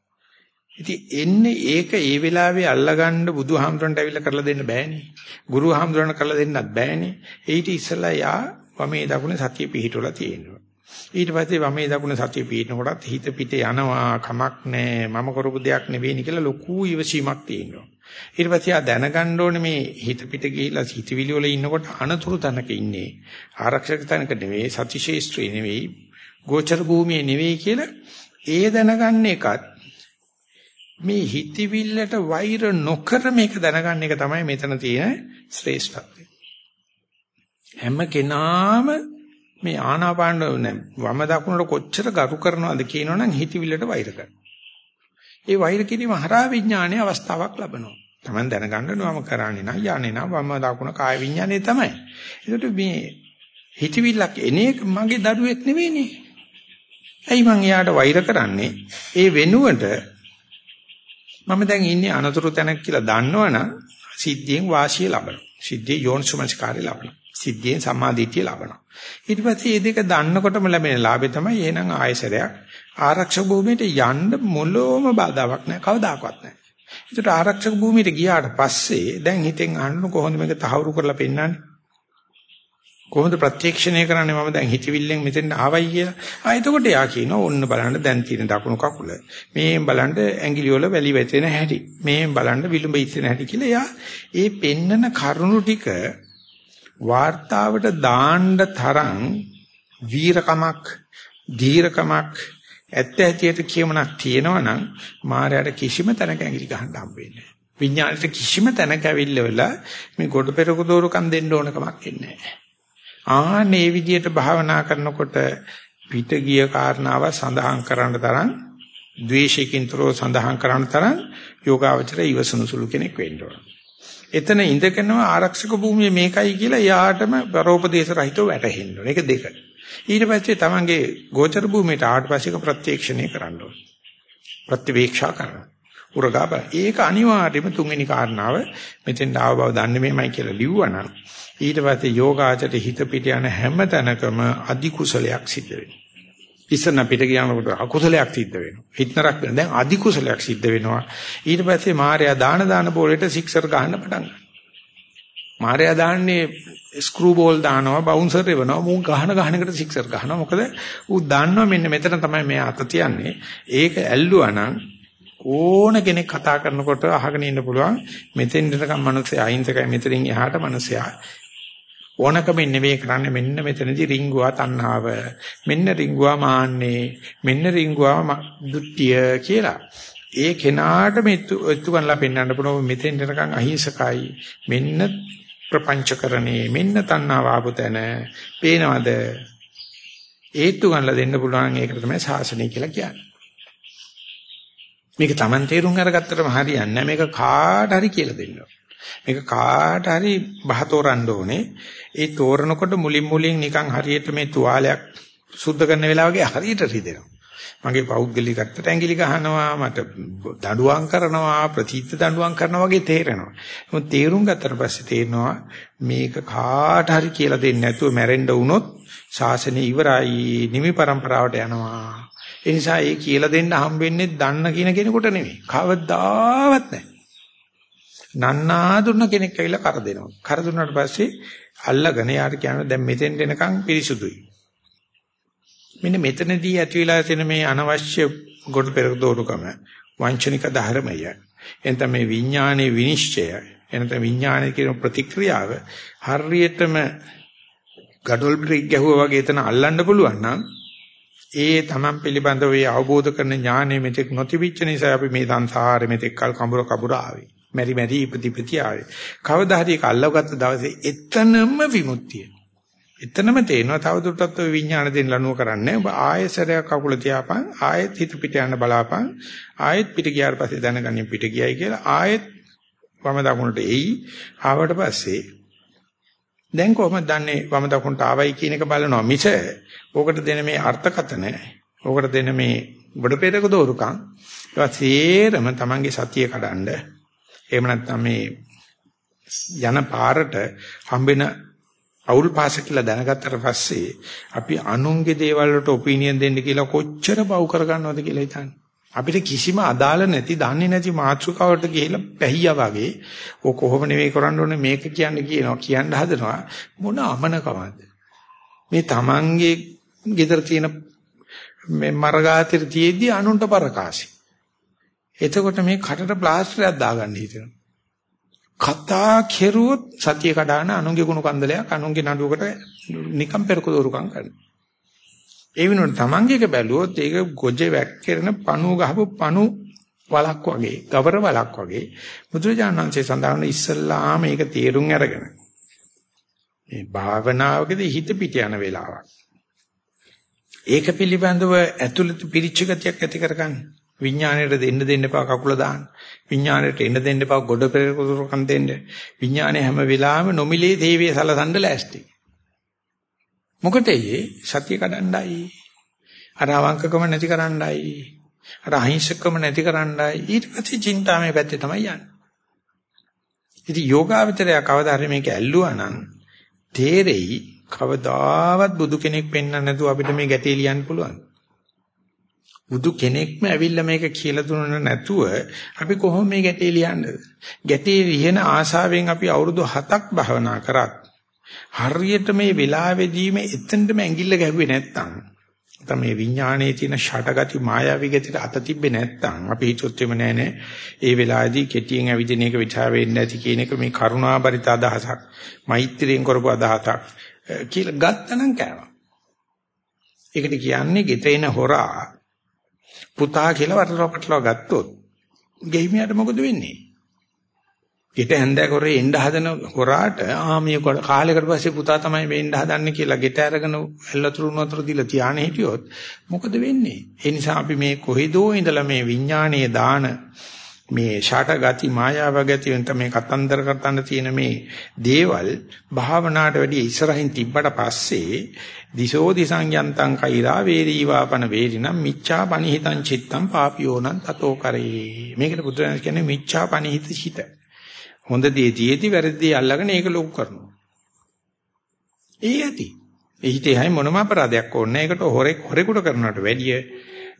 ඉතින් එන්නේ ඒක ඒ වෙලාවේ අල්ලගන්න බුදුහාමුදුරන්ට ඇවිල්ලා කරලා දෙන්න බෑනේ. ගුරුහාමුදුරන්ට කරලා දෙන්නත් බෑනේ. ඊට ඉස්සලා යා වමේ දකුණේ සතිය පිහිටවලා තියෙනවා. ඊට පස්සේ වමේ දකුණ සතිය පිහිටනකොටත් හිත පිට යනවා කමක් නැහැ මම කරපු දෙයක් නෙවෙයි කියලා ලොකු ඉවසීමක් තියෙනවා ඊට පස්සේ ආ දැනගන්න ඕනේ මේ හිත පිට ගිහිලා හිතවිලි වල ඉන්නකොට අනතුරු තැනක ඉන්නේ ආරක්ෂක තැනක නෙවෙයි සති ශේෂ්ත්‍රේ නෙවෙයි ගෝචර භූමියේ නෙවෙයි කියලා ඒ දැනගන්න එකත් මේ හිතවිල්ලට වෛර නොකර මේක දැනගන්න එක තමයි මෙතන තියෙන ශ්‍රේෂ්ඨත්වය හැම කෙනාම මේ ආනාපාන වම දකුණට කොච්චර ගරු කරනවද කියනවනම් හිතවිල්ලට වෛර කරනවා. ඒ වෛර කිරීම හරහා විඥානයේ අවස්ථාවක් ලබනවා. Taman දැනගන්න නම කරන්නේ නම් යන්නේ නම් වම දකුණ කාය විඥානේ තමයි. ඒකට මේ හිතවිල්ලක් එන එක මගේ දරුවෙක් නෙවෙයිනේ. ඇයි මං එයාට වෛර කරන්නේ? ඒ වෙනුවට මම දැන් ඉන්නේ අනතුරු තැනක් කියලා දන්නවනම් සිද්ධියෙන් වාසිය ලබනවා. සිද්ධියේ යෝනිසමස්කාරය ලබනවා. සිද්ධියෙන් සම්මාදිටිය ලබනවා. ඊට පස්සේ මේ දෙක දන්නකොටම ලැබෙන ලාභය තමයි එහෙනම් ආයසරයක් ආරක්ෂක භූමියට යන්න මොළොම බාධාවක් නැහැ කවදාකවත් නැහැ. ඒකට ආරක්ෂක භූමියට ගියාට පස්සේ දැන් හිතෙන් අහන්න කොහොමද මේක තහවුරු කරලා පෙන්නන්නේ? කොහොමද ප්‍රත්‍යක්ෂණය කරන්නේ මම දැන් හිතවිල්ලෙන් මෙතෙන් ආවයි කියලා. ආ එතකොට යා කියනවා ඔන්න බලන්න දැන් තියෙන දකුණු කකුල. මේෙන් බලන්න ඇඟිලි වල වැලි වැටෙන හැටි. මේෙන් බලන්න විලුඹ ඉස්සෙන හැටි කියලා යා ඒ පෙන්නන කරුණු ටික වාර්තාවට දාන්න තරම් වීරකමක් ධීරකමක් ඇත්ත ඇතියට කියමනක් තියෙනවා නම් මායයට කිසිම තැනක ඇඟිලි ගහන්න හම්බ වෙන්නේ නැහැ. විඥාණයට කිසිම තැනක ඇවිල්ලා මේ ගොඩ පෙරක දෝරුකම් දෙන්න ඕන කමක් ඉන්නේ නැහැ. ආන්නේ විදියට භාවනා කරනකොට පිට ගිය කාරණාව සඳහන් කරන්න තරම් ද්වේෂිකින්තරෝ සඳහන් කරන්න තරම් යෝගාවචර ඉවසනු සුළු කෙනෙක් වෙන්න ඕන. එතන ඉඳගෙනම ආරක්ෂක භූමිය මේකයි කියලා යාටම පරෝපදේශ රහිතව වැටහෙන්න ඕන. ඒක දෙක. ඊට පස්සේ තමන්ගේ ගෝචර භූමියට ආවට පස්සේ ප්‍රත්‍යක්ෂණය කරන්න ඕන. ප්‍රතිවේක්ෂා කරන්න. උරගා බල. ඒක අනිවාර්යයෙන්ම තුන්වෙනි කාරණාව මෙතෙන් ආව බව දන්නේ මේමයි කියලා ලිව්වනම් ඊට පස්සේ යෝගාචරයට හිත පිට යන හැම තැනකම අධි කුසලයක් සිද්ධ වෙනවා. ඉස්සන පිට ගියාමකට අකුසලයක් සිද්ධ වෙනවා. හිතනරක් වෙන දැන් අධි කුසලයක් සිද්ධ වෙනවා. ඊට පස්සේ මාර්යා දාන දාන බෝලෙට සික්සර් ගහන්න පටන් ගන්නවා. මාර්යා දාන්නේ ස්ක්‍රූ බෝල් දානවා බවුන්සර් එවනවා මූ ගහන ගහන එකට සික්සර් ගහනවා. මොකද ඌ දන්නවා මෙන්න මෙතන තමයි මෙයා අත තියන්නේ. ඒක ඇල්ලුවා නම් ඕන කෙනෙක් කතා කරනකොට අහගෙන ඉන්න පුළුවන් මෙතෙන් ඉඳකම් මිනිස්සයා අහිංසකයි මෙතනින් එහාට මිනිස්සයා ඕනකමින් නෙවෙයි කරන්නේ මෙන්න මෙතනදී රිංගුවා තණ්හාව. මෙන්න රිංගුවා මාන්නේ. මෙන්න රිංගුවා දුට්ටිය කියලා. ඒ කෙනාට මෙතු එතු ගන්නලා පෙන්වන්න පුළුවන් මෙතෙන් යනකම් අහිංසකයි. මෙන්න ප්‍රපංචකරණේ මෙන්න තණ්හාව ආපුතන පේනවද? ඒත්තු ගන්නලා දෙන්න පුළුවන් ඒකට තමයි ශාසනය කියලා කියන්නේ. මේක Taman තේරුම් අරගත්තටම හරියන්නේ නැහැ. මේක කාට හරි කියලා දෙන්න ඕනේ. මේක කාට හරි බහතෝරන්න ඕනේ. ඒ තෝරනකොට මුලින් මුලින් නිකන් හරියට මේ තුවාලයක් සුද්ධ කරන වෙලාවගේ හරියට රිදෙනවා. මගේ පෞද්ගලිකත්වයට ඇඟිලි ගහනවා මට දඬුවම් කරනවා ප්‍රතිත්ත දඬුවම් කරනවා වගේ තේරෙනවා. මොකද තේරුම් ගත්තට පස්සේ තේරෙනවා මේක කාට හරි කියලා දෙන්නේ නැතුව මැරෙන්න වුණොත් ශාසනය ඉවරයි නිමි પરම්පරාවට යනවා. ඒ නිසා ඒ කියලා දෙන්න හම්බෙන්නේ දන්න කියන කෙනෙකුට නෙමෙයි. කවදාවත් නැහැ. නන්නා දුන්න කෙනෙක් ඇවිල්ලා කර දෙනවා. කර දුන්නාට පස්සේ අල්ලගෙන යාට කියනවා දැන් මෙතෙන් එනකන් පිරිසුදුයි. මෙන්න මෙතනදී ඇති වෙලා තියෙන මේ අනවශ්‍ය ගොඩ පෙරක දෝරුකම වංචනික ධර්මය එතන මේ විඥානයේ විනිශ්චය එනත විඥානයේ කියන ප්‍රතික්‍රියාව හරියටම ගඩොල් බ්‍රේක් ගැහුවා වගේ එතන අල්ලන්න පුළුවන් නම් ඒ තමන් පිළිබඳව ඒ අවබෝධ කරන ඥානෙ මෙතෙක් නොතිබිච්ච නිසා අපි මේ සංසාරෙ මෙතෙක් කල් කඹර කබුර ආවේ මෙරි මෙරි ඉපදිපති ආවේ. කවදා හරි ඒක අල්ලවගත්ත දවසේ එතනම විමුක්තිය. එතනම තේනවා තවදුරටත් ඔය විඥාන දෙන්න ලනුව කරන්නේ. ඔබ ආයෙසරයක් කකුල තියාපන් ආයෙත් හිත පිට යන්න බලාපන් ආයෙත් පිට ගියාට පස්සේ දැනගන්න පිට ගියයි කියලා ආයෙත් වම දකුණට එයි. ආවට පස්සේ දැන් කොහොමද දන්නේ වම දකුණට ආවයි කියන එක බලනවා මිස ඕකට දෙන මේ අර්ථකතන ඕකට දෙන මේ බඩ පෙරක දෝරුකම් ඒවා සේරම Tamange සතිය කඩන්න එහෙම නැත්නම් මේ යන පාරට හම්බෙන අවුල් පාස කියලා දැනගත්තට පස්සේ අපි අනුන්ගේ දේවල් වලට ඔපිනියන් දෙන්න කියලා කොච්චර බව් කරගන්නවද කියලා හිතන්නේ. අපිට කිසිම අදාළ නැති දන්නේ නැති මාතෘකාවට ගිහිල්ලා පැහියා වගේ ඔය කොහොම නෙවෙයි කරන්න ඕනේ මේක කියන්න කියනවා කියන්න හදනවා. මොන අමනකමද මේ Tamange ගෙදර තියෙන මේ මර්ගාතිර තියේදී අනුන්ට පරකාසි. එතකොට මේ කටට ප්ලාස්ටරයක් දාගන්න හිතෙනවා. කතා කෙරුවොත් සතිය කඩාන අනුන්ගේ ගුණ කන්දලයක් අනුන්ගේ නඩුවකට නිකම් පෙරක දෝරුකම් කරනවා. ඒ වෙනුවට තමන්ගේක බැලුවොත් ඒක ගොජේ වැක්කිරෙන පණු ගහපු පණු වලක් වගේ, ගවර වලක් වගේ. බුදුරජාණන්සේ සඳහන් ඉස්සල්ලාම මේක තේරුම් අරගෙන මේ භාවනාවකදී හිත පිට යන වෙලාවක්. ඒක පිළිබඳව ඇතුළත පිරිච්ච ගතියක් ඇති කරගන්න. විඥාණයට දෙන්න දෙන්න එපා කකුල දාන්න. විඥාණයට එන්න දෙන්න එපා ගොඩ පෙරකම් දෙන්න. විඥාණය හැම වෙලාවෙම නොමිලේ දේවිය සලසන්න ලෑස්ති. මොකටේ සතිය කඩන්නයි. අර අවංකකම නැති කරන්නයි. අර අහිංසකම නැති කරන්නයි. ඊට පස්සේ චින්තාමේ පැත්තේ තමයි යන්නේ. ඉතින් යෝගාවචරය කවදා හරි මේක ඇල්ලුවා නම් තේරෙයි කවදාවත් බුදු කෙනෙක් පෙන්වන්න නැතුව අපිට මේ ගැටේ ලියන්න පුළුවන්. බුදු කෙනෙක්ම ඇවිල්ලා මේක කියලා දුන්න නැතුව අපි කොහොම මේ ගැටේ ලියන්නද? ගැටේ ලියන ආසාවෙන් අපි අවුරුදු 7ක් භවනා කරත් හරියට මේ වෙලාවේදීම එතනටම ඇඟිල්ල ගැහුවේ නැත්තම් නැත්නම් මේ විඥානයේ තියෙන ෂටගති මායාවී ගතියට අත තිබ්බේ නැත්නම් අපි හිතුවත් එම නෑ නේ ඒ වෙලාවේදී කෙටියෙන් ඇවිදින එක විචාර වෙන්නේ නැති කියන එක මේ කරුණාබරිත අදහසක් මෛත්‍රියෙන් කරපු අදහසක් කියලා ගත්තනම් කෑවා. ඒකට කියන්නේ ගෙතේන හොරා පුතා කියලා වටලව පටලව ගත්තොත් ගෙහිමියට මොකද වෙන්නේ? ගෙට හැන්දෑ කරේ එන්න හදන හොරාට ආ මේ කාලයකට පස්සේ පුතා තමයි මේ එන්න හදන්නේ කියලා ගෙට අරගෙන එල්ලතුරු නතර දීලා තියානේ හිටියොත් මොකද වෙන්නේ? ඒ නිසා අපි මේ කොහෙදෝ ඉඳලා මේ විඥානීය දාන මේ ෂාට ගති මායාව ගති වෙන මේ කතන්දර කරතන්න තියෙන මේ දේවල් භාවනාවට වැඩි ඉස්සරහින් තිබ්බට පස්සේ දිසෝ දිසං යන්තං කෛරා වේරීවාපන වේරිනම් මිච්ඡා පනිහිතං චිත්තං පාපියෝනං තතෝ කරේ මේකට බුදුරජාණන් කියන්නේ මිච්ඡා පනිහිත චිත හොඳ දේ තියේදී වැරදි දේ අල්ලගෙන ඒක ලොකු කරනවා. ඒ ඇති. ඒ හිතේ හැම මොනම අපරාධයක් ඕනේ ඒකට හොරෙක් හොරෙකුට කරනවට වැඩිය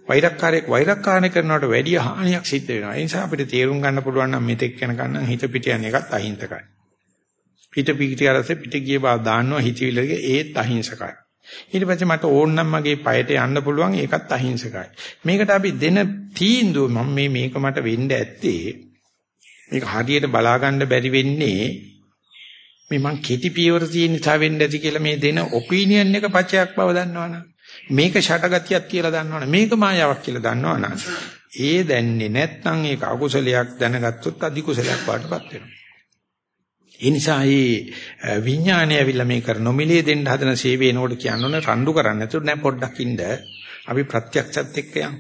වෛරක්කාරයෙක් වෛරක්කාරණය කරනවට වැඩිය හානියක් සිද්ධ වෙනවා. ඒ නිසා අපිට තේරුම් ගන්න පුළුවන් නම් මෙතෙක් යනකම් නම් හිත පිට යන එකත් අහිංසකයි. හිත පිට යරසේ පිට ගිය බව දාන්නවා හිතවිල්ලගේ ඒත් අහිංසකයි. ඊට පස්සේ මට ඕන නම් මගේ පයට යන්න පුළුවන් ඒකත් අහිංසකයි. මේකට අපි දෙන තීන්දුව මම මේ මේක මට වෙන්න ඇත්තේ මේක හරියට බලා ගන්න බැරි වෙන්නේ මේ මං කෙටි පියවර තියෙන නිසා වෙන්න ඇති කියලා මේ දෙන ඔපිනියන් එක පචයක් බව දන්නවනම් මේක ෂටගතියක් කියලා දන්නවනම් මේක මායාවක් කියලා දන්නවනම් ඒ දැන්නේ නැත්නම් ඒක අකුසලයක් දැනගත්තොත් අධිකුසලයක් වඩපත් වෙනවා. ඒ නිසා මේ විඥානය ඇවිල්ලා මේ කර නොමිලේ දෙන්න හදන සේවය නෝඩ කියනෝනේ රණ්ඩු කරන්නේ. නැතුව නෑ පොඩ්ඩක් ඉන්න. අපි ප්‍රත්‍යක්ෂත් එක්ක යමු.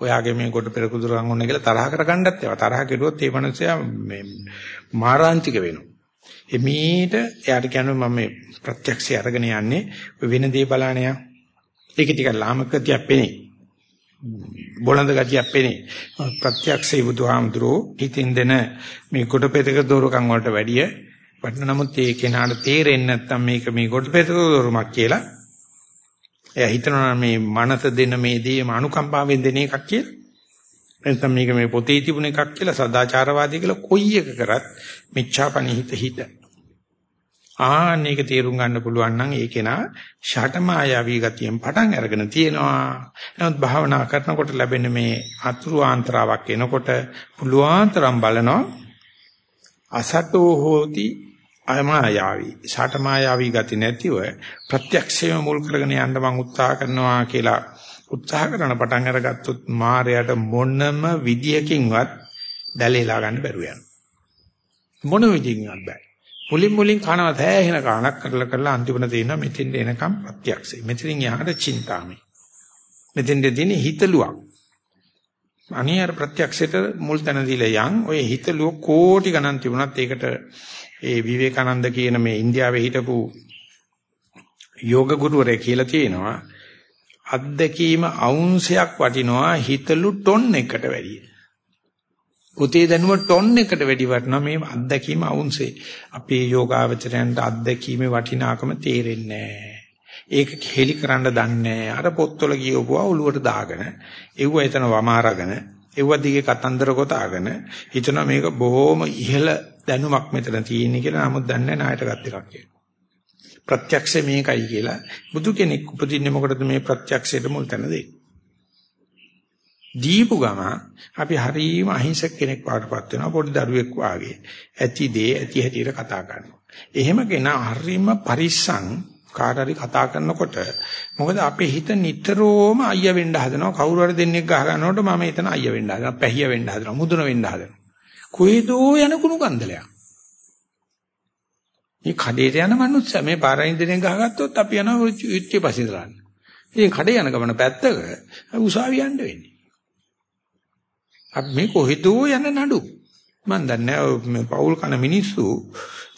ඔයාගේ මේ කොට පෙර කුදුරන් ඕනේ කියලා තරහ කරගන්නත් ඒවා. තරහ කෙරුවොත් ඒ මනුස්සයා මේ මාරාන්තික වෙනවා. එමීට එයාට කියනවා මම මේ ප්‍රත්‍යක්ෂය අරගෙන යන්නේ වෙන දේ බලන්න යා. ඒක ටික ලාමක ගතියක් පෙනේ. බොළඳ ගතියක් පෙනේ. ප්‍රත්‍යක්ෂේ බුදුහාමුදුරෝ හිතින් දෙන මේ කොට පෙරක දෝරකම් වලට වැඩිය වටින නමුත් ඒ කෙනාට තේරෙන්නේ නැත්තම් මේක මේ කොට පෙරක දෝරමක් කියලා එයා හිතනවා මේ මනස දෙන මේ දේ අනුකම්පාවෙන් දෙන එකක් කියලා. එතන මේක මේ පොතේ තිබුණ එකක් කියලා සදාචාරවාදී කියලා කොයි එක කරත් මිච්ඡාපනිහිත හිත. ආන්න ඒක තේරුම් ගන්න පුළුවන් නම් ඒක නා ෂටමායාවී ගතියෙන් පටන් අරගෙන තියෙනවා. නමුත් භාවනා කරනකොට ලැබෙන මේ අතුරු ආන්තරාවක් එනකොට පුළුවන් තරම් බලනවා අසතෝ හෝති අමායාවි ෂටමායාවි ගති නැතිව ප්‍රත්‍යක්ෂයම මුල් කරගෙන යන්න මම උත්සාහ කරනවා කියලා උත්සාහ කරන පටන් අරගත්තොත් මායයට මොනම විදියකින්වත් දැලේලා ගන්න බැරුව යනවා. මොන විදියකින්වත් බෑ. මුලින් මුලින් කනවා තෑහෙන කනක් කරලා කරලා අන්තිමට තියෙනවා මෙතෙන් එනකම් ප්‍රත්‍යක්ෂය. මෙතනින් යහට චින්තාමේ. මෙතෙන් දෙන්නේ හිතලුවක්. අනියර ප්‍රත්‍යක්ෂයට මුල් තැන දීලා යන් ඔය හිතලුව කෝටි ගණන් තිබුණත් ඒකට ඒ විවේකානන්ද කියන මේ ඉන්දියාවේ හිටපු යෝග ගුරුවරයා කියලා තියෙනවා අත්දැකීම අවුන්සයක් වටිනවා හිතලු ටොන් එකට වැඩිය. පුතේ දැනුම ටොන් එකට වැඩි වටිනවා මේ අත්දැකීම අවුන්සේ. අපේ යෝගාවචරයන්ට අත්දැකීමේ වටිනාකම තේරෙන්නේ නැහැ. ඒක හෙලි කරන්න දන්නේ අර පොත්වල කියවපුවා ඔලුවට දාගෙන එව්ව එතන වමාරගෙන එව්ව දිගේ කතන්දර ගොතාගෙන හිතනවා මේක බොහොම ඉහළ දැනුමක් මෙතන තියෙන්නේ කියලා නමුත් දන්නේ නායට ගත් එකක් කියලා. ප්‍රත්‍යක්ෂ මේකයි කියලා බුදු කෙනෙක් උපදින්නේ මොකටද මේ ප්‍රත්‍යක්ෂයට මුල් තැන දෙන්නේ. දීපු ගම අපි හරීම අහිංසක කෙනෙක් වඩපත් වෙනවා පොඩි දරුවෙක් වාගේ. ඇති දේ ඇති හැටියට කතා කරනවා. එහෙම කෙනා හරීම පරිස්සම් කාට හරි කතා කරනකොට මොකද අපේ හිත නිතරම අයියා වෙන්න හදනවා කවුරු හරි දෙන්නෙක් ගහ ගන්නකොට මම එතන අයියා වෙන්න හදනවා පැහිය වෙන්න හදනවා මුදුන වෙන්න හදනවා කොහෙදෝ යන කුණු කන්දලයක්. මේ කඩේට යන මනුස්සයා මේ පාරයින් දෙනෙන් ගහගත්තොත් අපි යනවා යුද්ධය පස්සේ දාන්න. ඉතින් කඩේ යන ගමන පැත්තක උසාවිය යන්න වෙන්නේ. අපි මේ කොහෙදෝ යන නඩු. මන් දන්නේ මේ පෞල් කන මිනිස්සු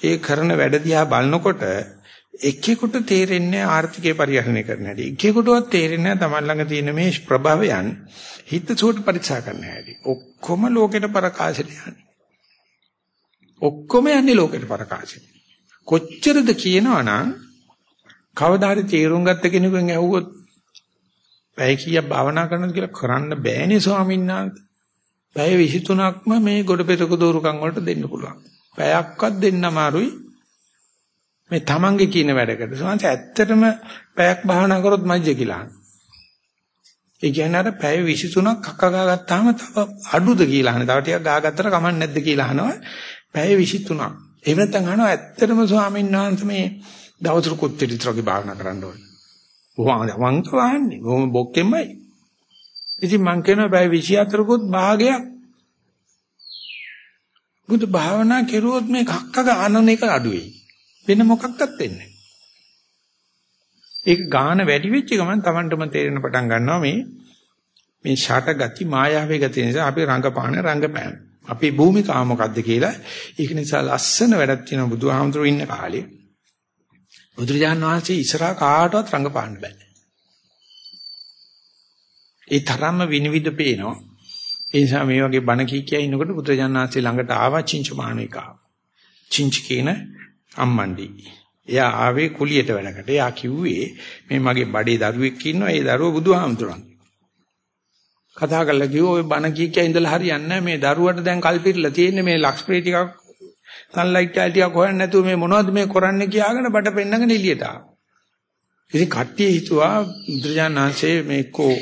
ඒ කරන වැඩ දිහා බලනකොට එක්කෙකුට තේරෙන්නේ ආර්ථිකය පරිහරණය කරන්න හැටි. එක්කෙකුටවත් තේරෙන්නේ නැහැ තමන් ළඟ තියෙන මේ ප්‍රභවයන් හිත සුවට පරික්ෂා කරන්න හැටි. ඔක්කොම ලෝකෙට ප්‍රකාශයට යන්නේ. ඔක්කොම යන්නේ ලෝකෙට ප්‍රකාශය. කොච්චරද කියනවනම් කවදා හරි තීරුම් ගත්ත කෙනෙකුෙන් ඇහුවොත් පැය කීයක් භාවනා කරනවද කියලා කරන්න බෑනේ ස්වාමීන් වහන්සේ. පැය 23ක්ම මේ ගොඩපෙතක දෝරුකම් වලට දෙන්න පුළුවන්. පැයක්වත් දෙන්න අමාරුයි. මේ තමන්ගේ කියන වැඩකට. සමහරවිට ඇත්තටම පැයක් භාවනා කරොත් මජ්ජ කියලා. ඒ කියන්නේ අර පැය 23ක් කක්ක ගා ගත්තාම තව අඩුද කියලා අහන. තව ටිකක් ගා ගත්තට කමක් නැද්ද කියලා අහනවා. පැය 23ක්. එහෙම නැත්නම් අහනවා ඇත්තටම ස්වාමීන් වහන්සේ මේ දවසට කොච්චර විතරක් භාවනා කරන්න ඕනේ. කොහොමද මං කවන්නේ? කොහොම බොක්කෙමයි. ඉතින් මං කියනවා පැය 24කුත් භාගයක්. බුදු භාවනා කෙරුවොත් මේ කක්ක ගන්නන එක අඩු වෙයි. වෙන මොකක්වත් වෙන්නේ ඒක ගාන වැඩි වෙච්ච ගමන් Tamanටම තේරෙන පටන් ගන්නවා මේ මේ ෂට ගති මායාවේ ගති නිසා අපි රංගපාන රංගපෑම. අපේ භූමිකාව මොකද්ද කියලා ඒක නිසා ලස්සන වැඩක් තියෙනවා බුදුහාමුදුරුවෝ ඉන්න කාලේ. බුදුරජාණන් වහන්සේ ඉස්සරහා කාටවත් රංගපාන්න බෑ. ඒ තරම්ම විනිවිද පේනවා. ඒ නිසා මේ වගේ බණ කී කිය ඉන්නකොට බුදුරජාණන් වහන්සේ ළඟට ආවා චින්ච මාණිකා. චින්ච කියන අම්මණ්ඩි. එයා ආවේ කුලියට වැඩකට. එයා කිව්වේ මේ මගේ බඩේ දරුවෙක් ඉන්නවා. ඒ දරුවා බුදුහාමුදුරන්. කතා කරලා කිව්වා ඔය බණ කී කිය ඉඳලා හරියන්නේ මේ දරුවට දැන් කල්පිරලා තියෙන්නේ මේ ලක්ස්ප්‍රේ ටිකක් සන්ලයිට් කැල් ටිකක් හොයන්න නැතුව මේ මොනවද මේ කරන්නේ කියාගෙන බඩ පෙන්නගෙන එළියට ආවා. ඉතින් කට්ටිය හිතුවා බුදුජානනාංශයේ මේ කෝ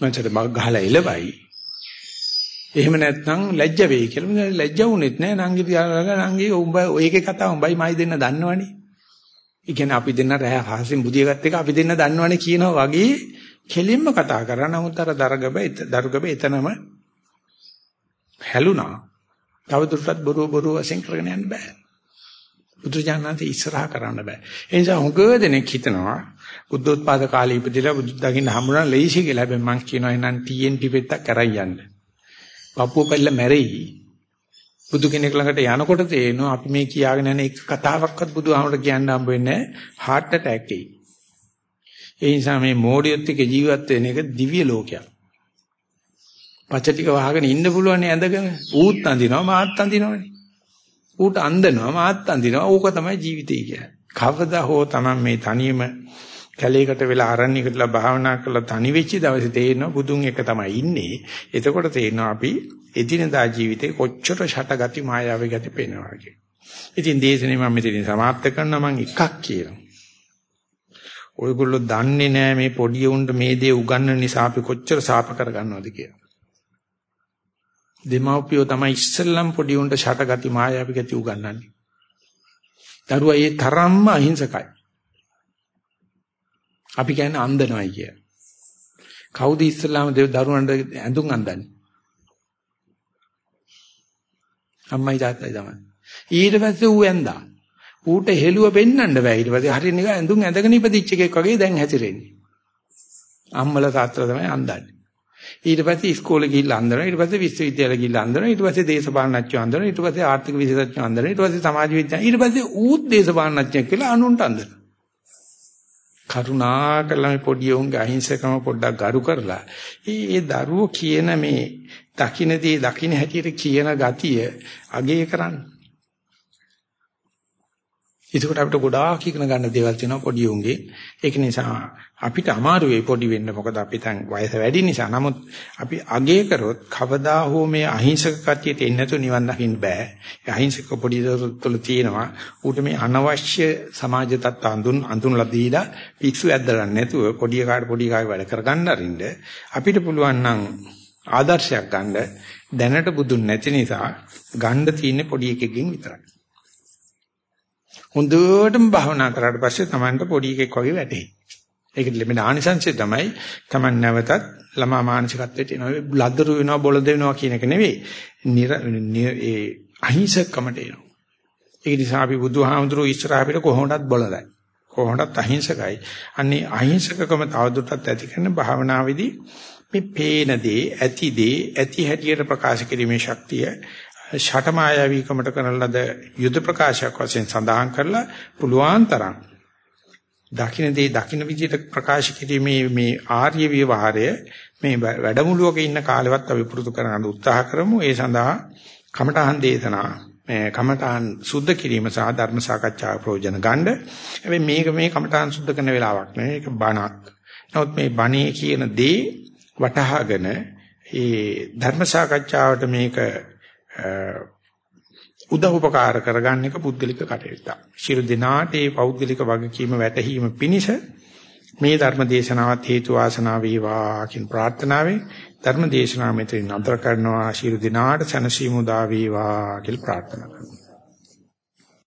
මන්ට මග ගහලා එළවයි. එහෙම නැත්නම් ලැජ්ජ වෙයි කියලා. ලැජ්ජ වුණෙත් නෑ නංගි තියාගෙන නංගි උඹ ඔයගේ කතාව උඹයි මයි දෙන්න දන්නවනේ. ඒ කියන්නේ අපි දෙන්න රෑ හාසින් බුදියගත් එක අපි දෙන්න දන්නවනේ කියනවා වගේ කෙලින්ම කතා කරා. නමුත් අර දරගබ දරුගබ එතනම හැලුණා. තවදුරටත් බොරු බොරු වශයෙන් කරගෙන යන්න බෑ. බුදුජානනාථ ඉස්සරහා කරන්න බෑ. ඒ නිසා හුඟ දෙනෙක් හිතනවා බුද්ධෝත්පාද කාලේ ඉපදිලා බුදු දකින්න හම්බුනා ලේසි කියලා. හැබැයි මං කියනවා එහෙනම් TNT පෙත්තක් කරන් යන්න. පපුව පැල්ල මැරෙයි. බුදු කෙනෙක් ළඟට යනකොට තේරෙනවා අපි මේ කියාගෙන යන එක කතාවක්වත් බුදුහාමර කියන්න හම්බ වෙන්නේ heart attack එයි. ඒ නිසා මේ මෝඩියොත් එක්ක ජීවත් වෙන එක දිව්‍ය ලෝකයක්. පච ටික වහගෙන ඉන්න පුළුවන් ඇඳගෙන ඌත් අඳිනවා මාත් අඳිනවනේ. ඌට අඳිනවා මාත් අඳිනවා ඕක තමයි ජීවිතය කියන්නේ. කවදා හෝ Taman මේ තනියම කැලේකට වෙලා ආරණ්‍යයකටලා භාවනා කරලා තනි වෙච්ච දවසේ තේරෙනවා බුදුන් එක තමයි ඉන්නේ. එතකොට තේරෙනවා අපි එදිනදා ජීවිතේ කොච්චර ෂටගති මායාවේ ගති පේනවා කියලා. ඉතින් දේශනේ මම මෙතනින් සමාප්ත කරනවා මම එකක් කියනවා. ඔයගොල්ලෝ දන්නේ නැහැ මේ පොඩි උන්ට මේ දේ උගන්වන නිසා අපි කොච්චර සාප කරගන්නවද කියලා. දෙමව්පියෝ තමයි ඉස්සෙල්ලම් පොඩි උන්ට ෂටගති මායාවේ ගති උගන්වන්නේ. දරුවා ඒ තරම්ම අහිංසකයි. අපි කියන්නේ අන්දනවයි කිය. කවුද ඉස්සල්ලාම දෙව දරුවන්ට ඇඳුම් අඳන්නේ? අම්මයි තාත්තයි තමයි. ඊට පස්සේ ඌ ඇඳා. ඌට හෙළුව පෙන්වන්න බෑ. ඊට පස්සේ හරිය නිකන් ඇඳුම් ඇඳගෙන ඉපදිච්ච එකෙක් වගේ දැන් හැසිරෙන්නේ. අම්මලා තාත්තලා තමයි අඳන්නේ. ඊට පස්සේ ඉස්කෝලේ ගිහිල්ලා අඳනවා ඊට පස්සේ විශ්වවිද්‍යාලේ ගිහිල්ලා අඳනවා ඊට පස්සේ දේශපාලනඥයෝ අඳනවා ඊට පස්සේ ආර්ථික විශේෂඥයෝ අඳනවා ඊට පස්සේ සමාජ විද්‍යාව ඊට පස්සේ ඌත් දේශපාලනඥයෙක් කියලා අනුන්ට අඳනවා කරුණාකරලා මේ පොඩි උන්ගේ අහිංසකම පොඩ්ඩක් ගරු කරලා ඒ දරුවෝ කියන මේ දකින්නේ දකින්න හැටියට කියන ගතිය අගේ කරන්න. ඒකට අපිට ගොඩාක් ඉගෙන ගන්න දේවල් තියෙනවා පොඩි උන්ගේ. ඒක නිසා අපිට අමාරු වෙයි පොඩි වෙන්න මොකද අපි දැන් වයස වැඩි නිසා. නමුත් අපි අගේ කරොත් කවදා හෝ මේ අහිංසක කතියට එන්නේ නැතුව නිවන් දකින්න බෑ. ඒ අහිංසක පොඩි දරුවෝ තියෙනවා. ඌට මේ අනවශ්‍ය සමාජ තත්ත්ව අඳුන් අඳුන්ලා දීලා පිස්සු ඇද්දලා නැතුව පොඩි කාට පොඩි කාගේ වැඩ කරගන්න අරින්න අපිට පුළුවන් නම් ආදර්ශයක් ගන්න දැනට බුදුන් නැති නිසා ගන්න තියෙන්නේ පොඩි එකකින් විතරයි. හොඳටම භාවනා කරාට පස්සේ Tamanට පොඩි එකෙක් වගේ වැටේ. ඒකට ලැබෙන ආනිසංසය තමයි Taman නැවතත් ළමා මානසිකත්වයට එනවා. ලද්දරු වෙනවා බොළඳ වෙනවා කියන එක නෙවෙයි. ඒ අහිංසකකමට එනවා. ඒ නිසා අපි බුදුහාමුදුරුවෝ ඉස්සරහ අපිට කොහොමදත් බොළඳයි. කොහොමදත් අහිංසකයි. අන්නේ අහිංසකකම තවදුරටත් ඇති කරන භාවනාවේදී මේ පේන දේ, ඇති දේ, ඇති හැටියට ප්‍රකාශ කිරීමේ ශක්තිය ෂටමායාවීකමට කරන ලද යුද ප්‍රකාශයක් වශයෙන් සඳහන් කරලා පුළුවන් තරම් දකින්න දේ දකින්න විදිහට ප්‍රකාශ කිරීමේ මේ ආර්ය විවහාරය මේ වැඩමුළුවක ඉන්න කාලෙවත් අපි පුරුදු කරගන්න උත්සාහ කරමු. ඒ සඳහා කමඨහන් දේශනා මේ කමඨහන් සුද්ධ කිරීම සහ ධර්ම සාකච්ඡා ප්‍රයෝජන ගන්න. හැබැයි මේක මේ කමඨහන් සුද්ධ කරන වෙලාවක් නෙවෙයි. ඒක බණක්. නමුත් මේ බණේ කියන දේ වටහාගෙන ඒ ධර්ම සාකච්ඡාවට මේක උදව් උපකාර කරගන්න එක පුද්ගලික කටයුත්තක්. ශිරු දිනාට ඒ පෞද්ගලික වගකීම වැටහීම පිණිස මේ ධර්ම දේශනාවත් හේතු වාසනා වේවා කියන ප්‍රාර්ථනාවෙන් ධර්ම දේශනාව මෙතන නතර කරනවා ශිරු දිනාට සනසීමු දා වේවා කියලා ප්‍රාර්ථනා කරනවා.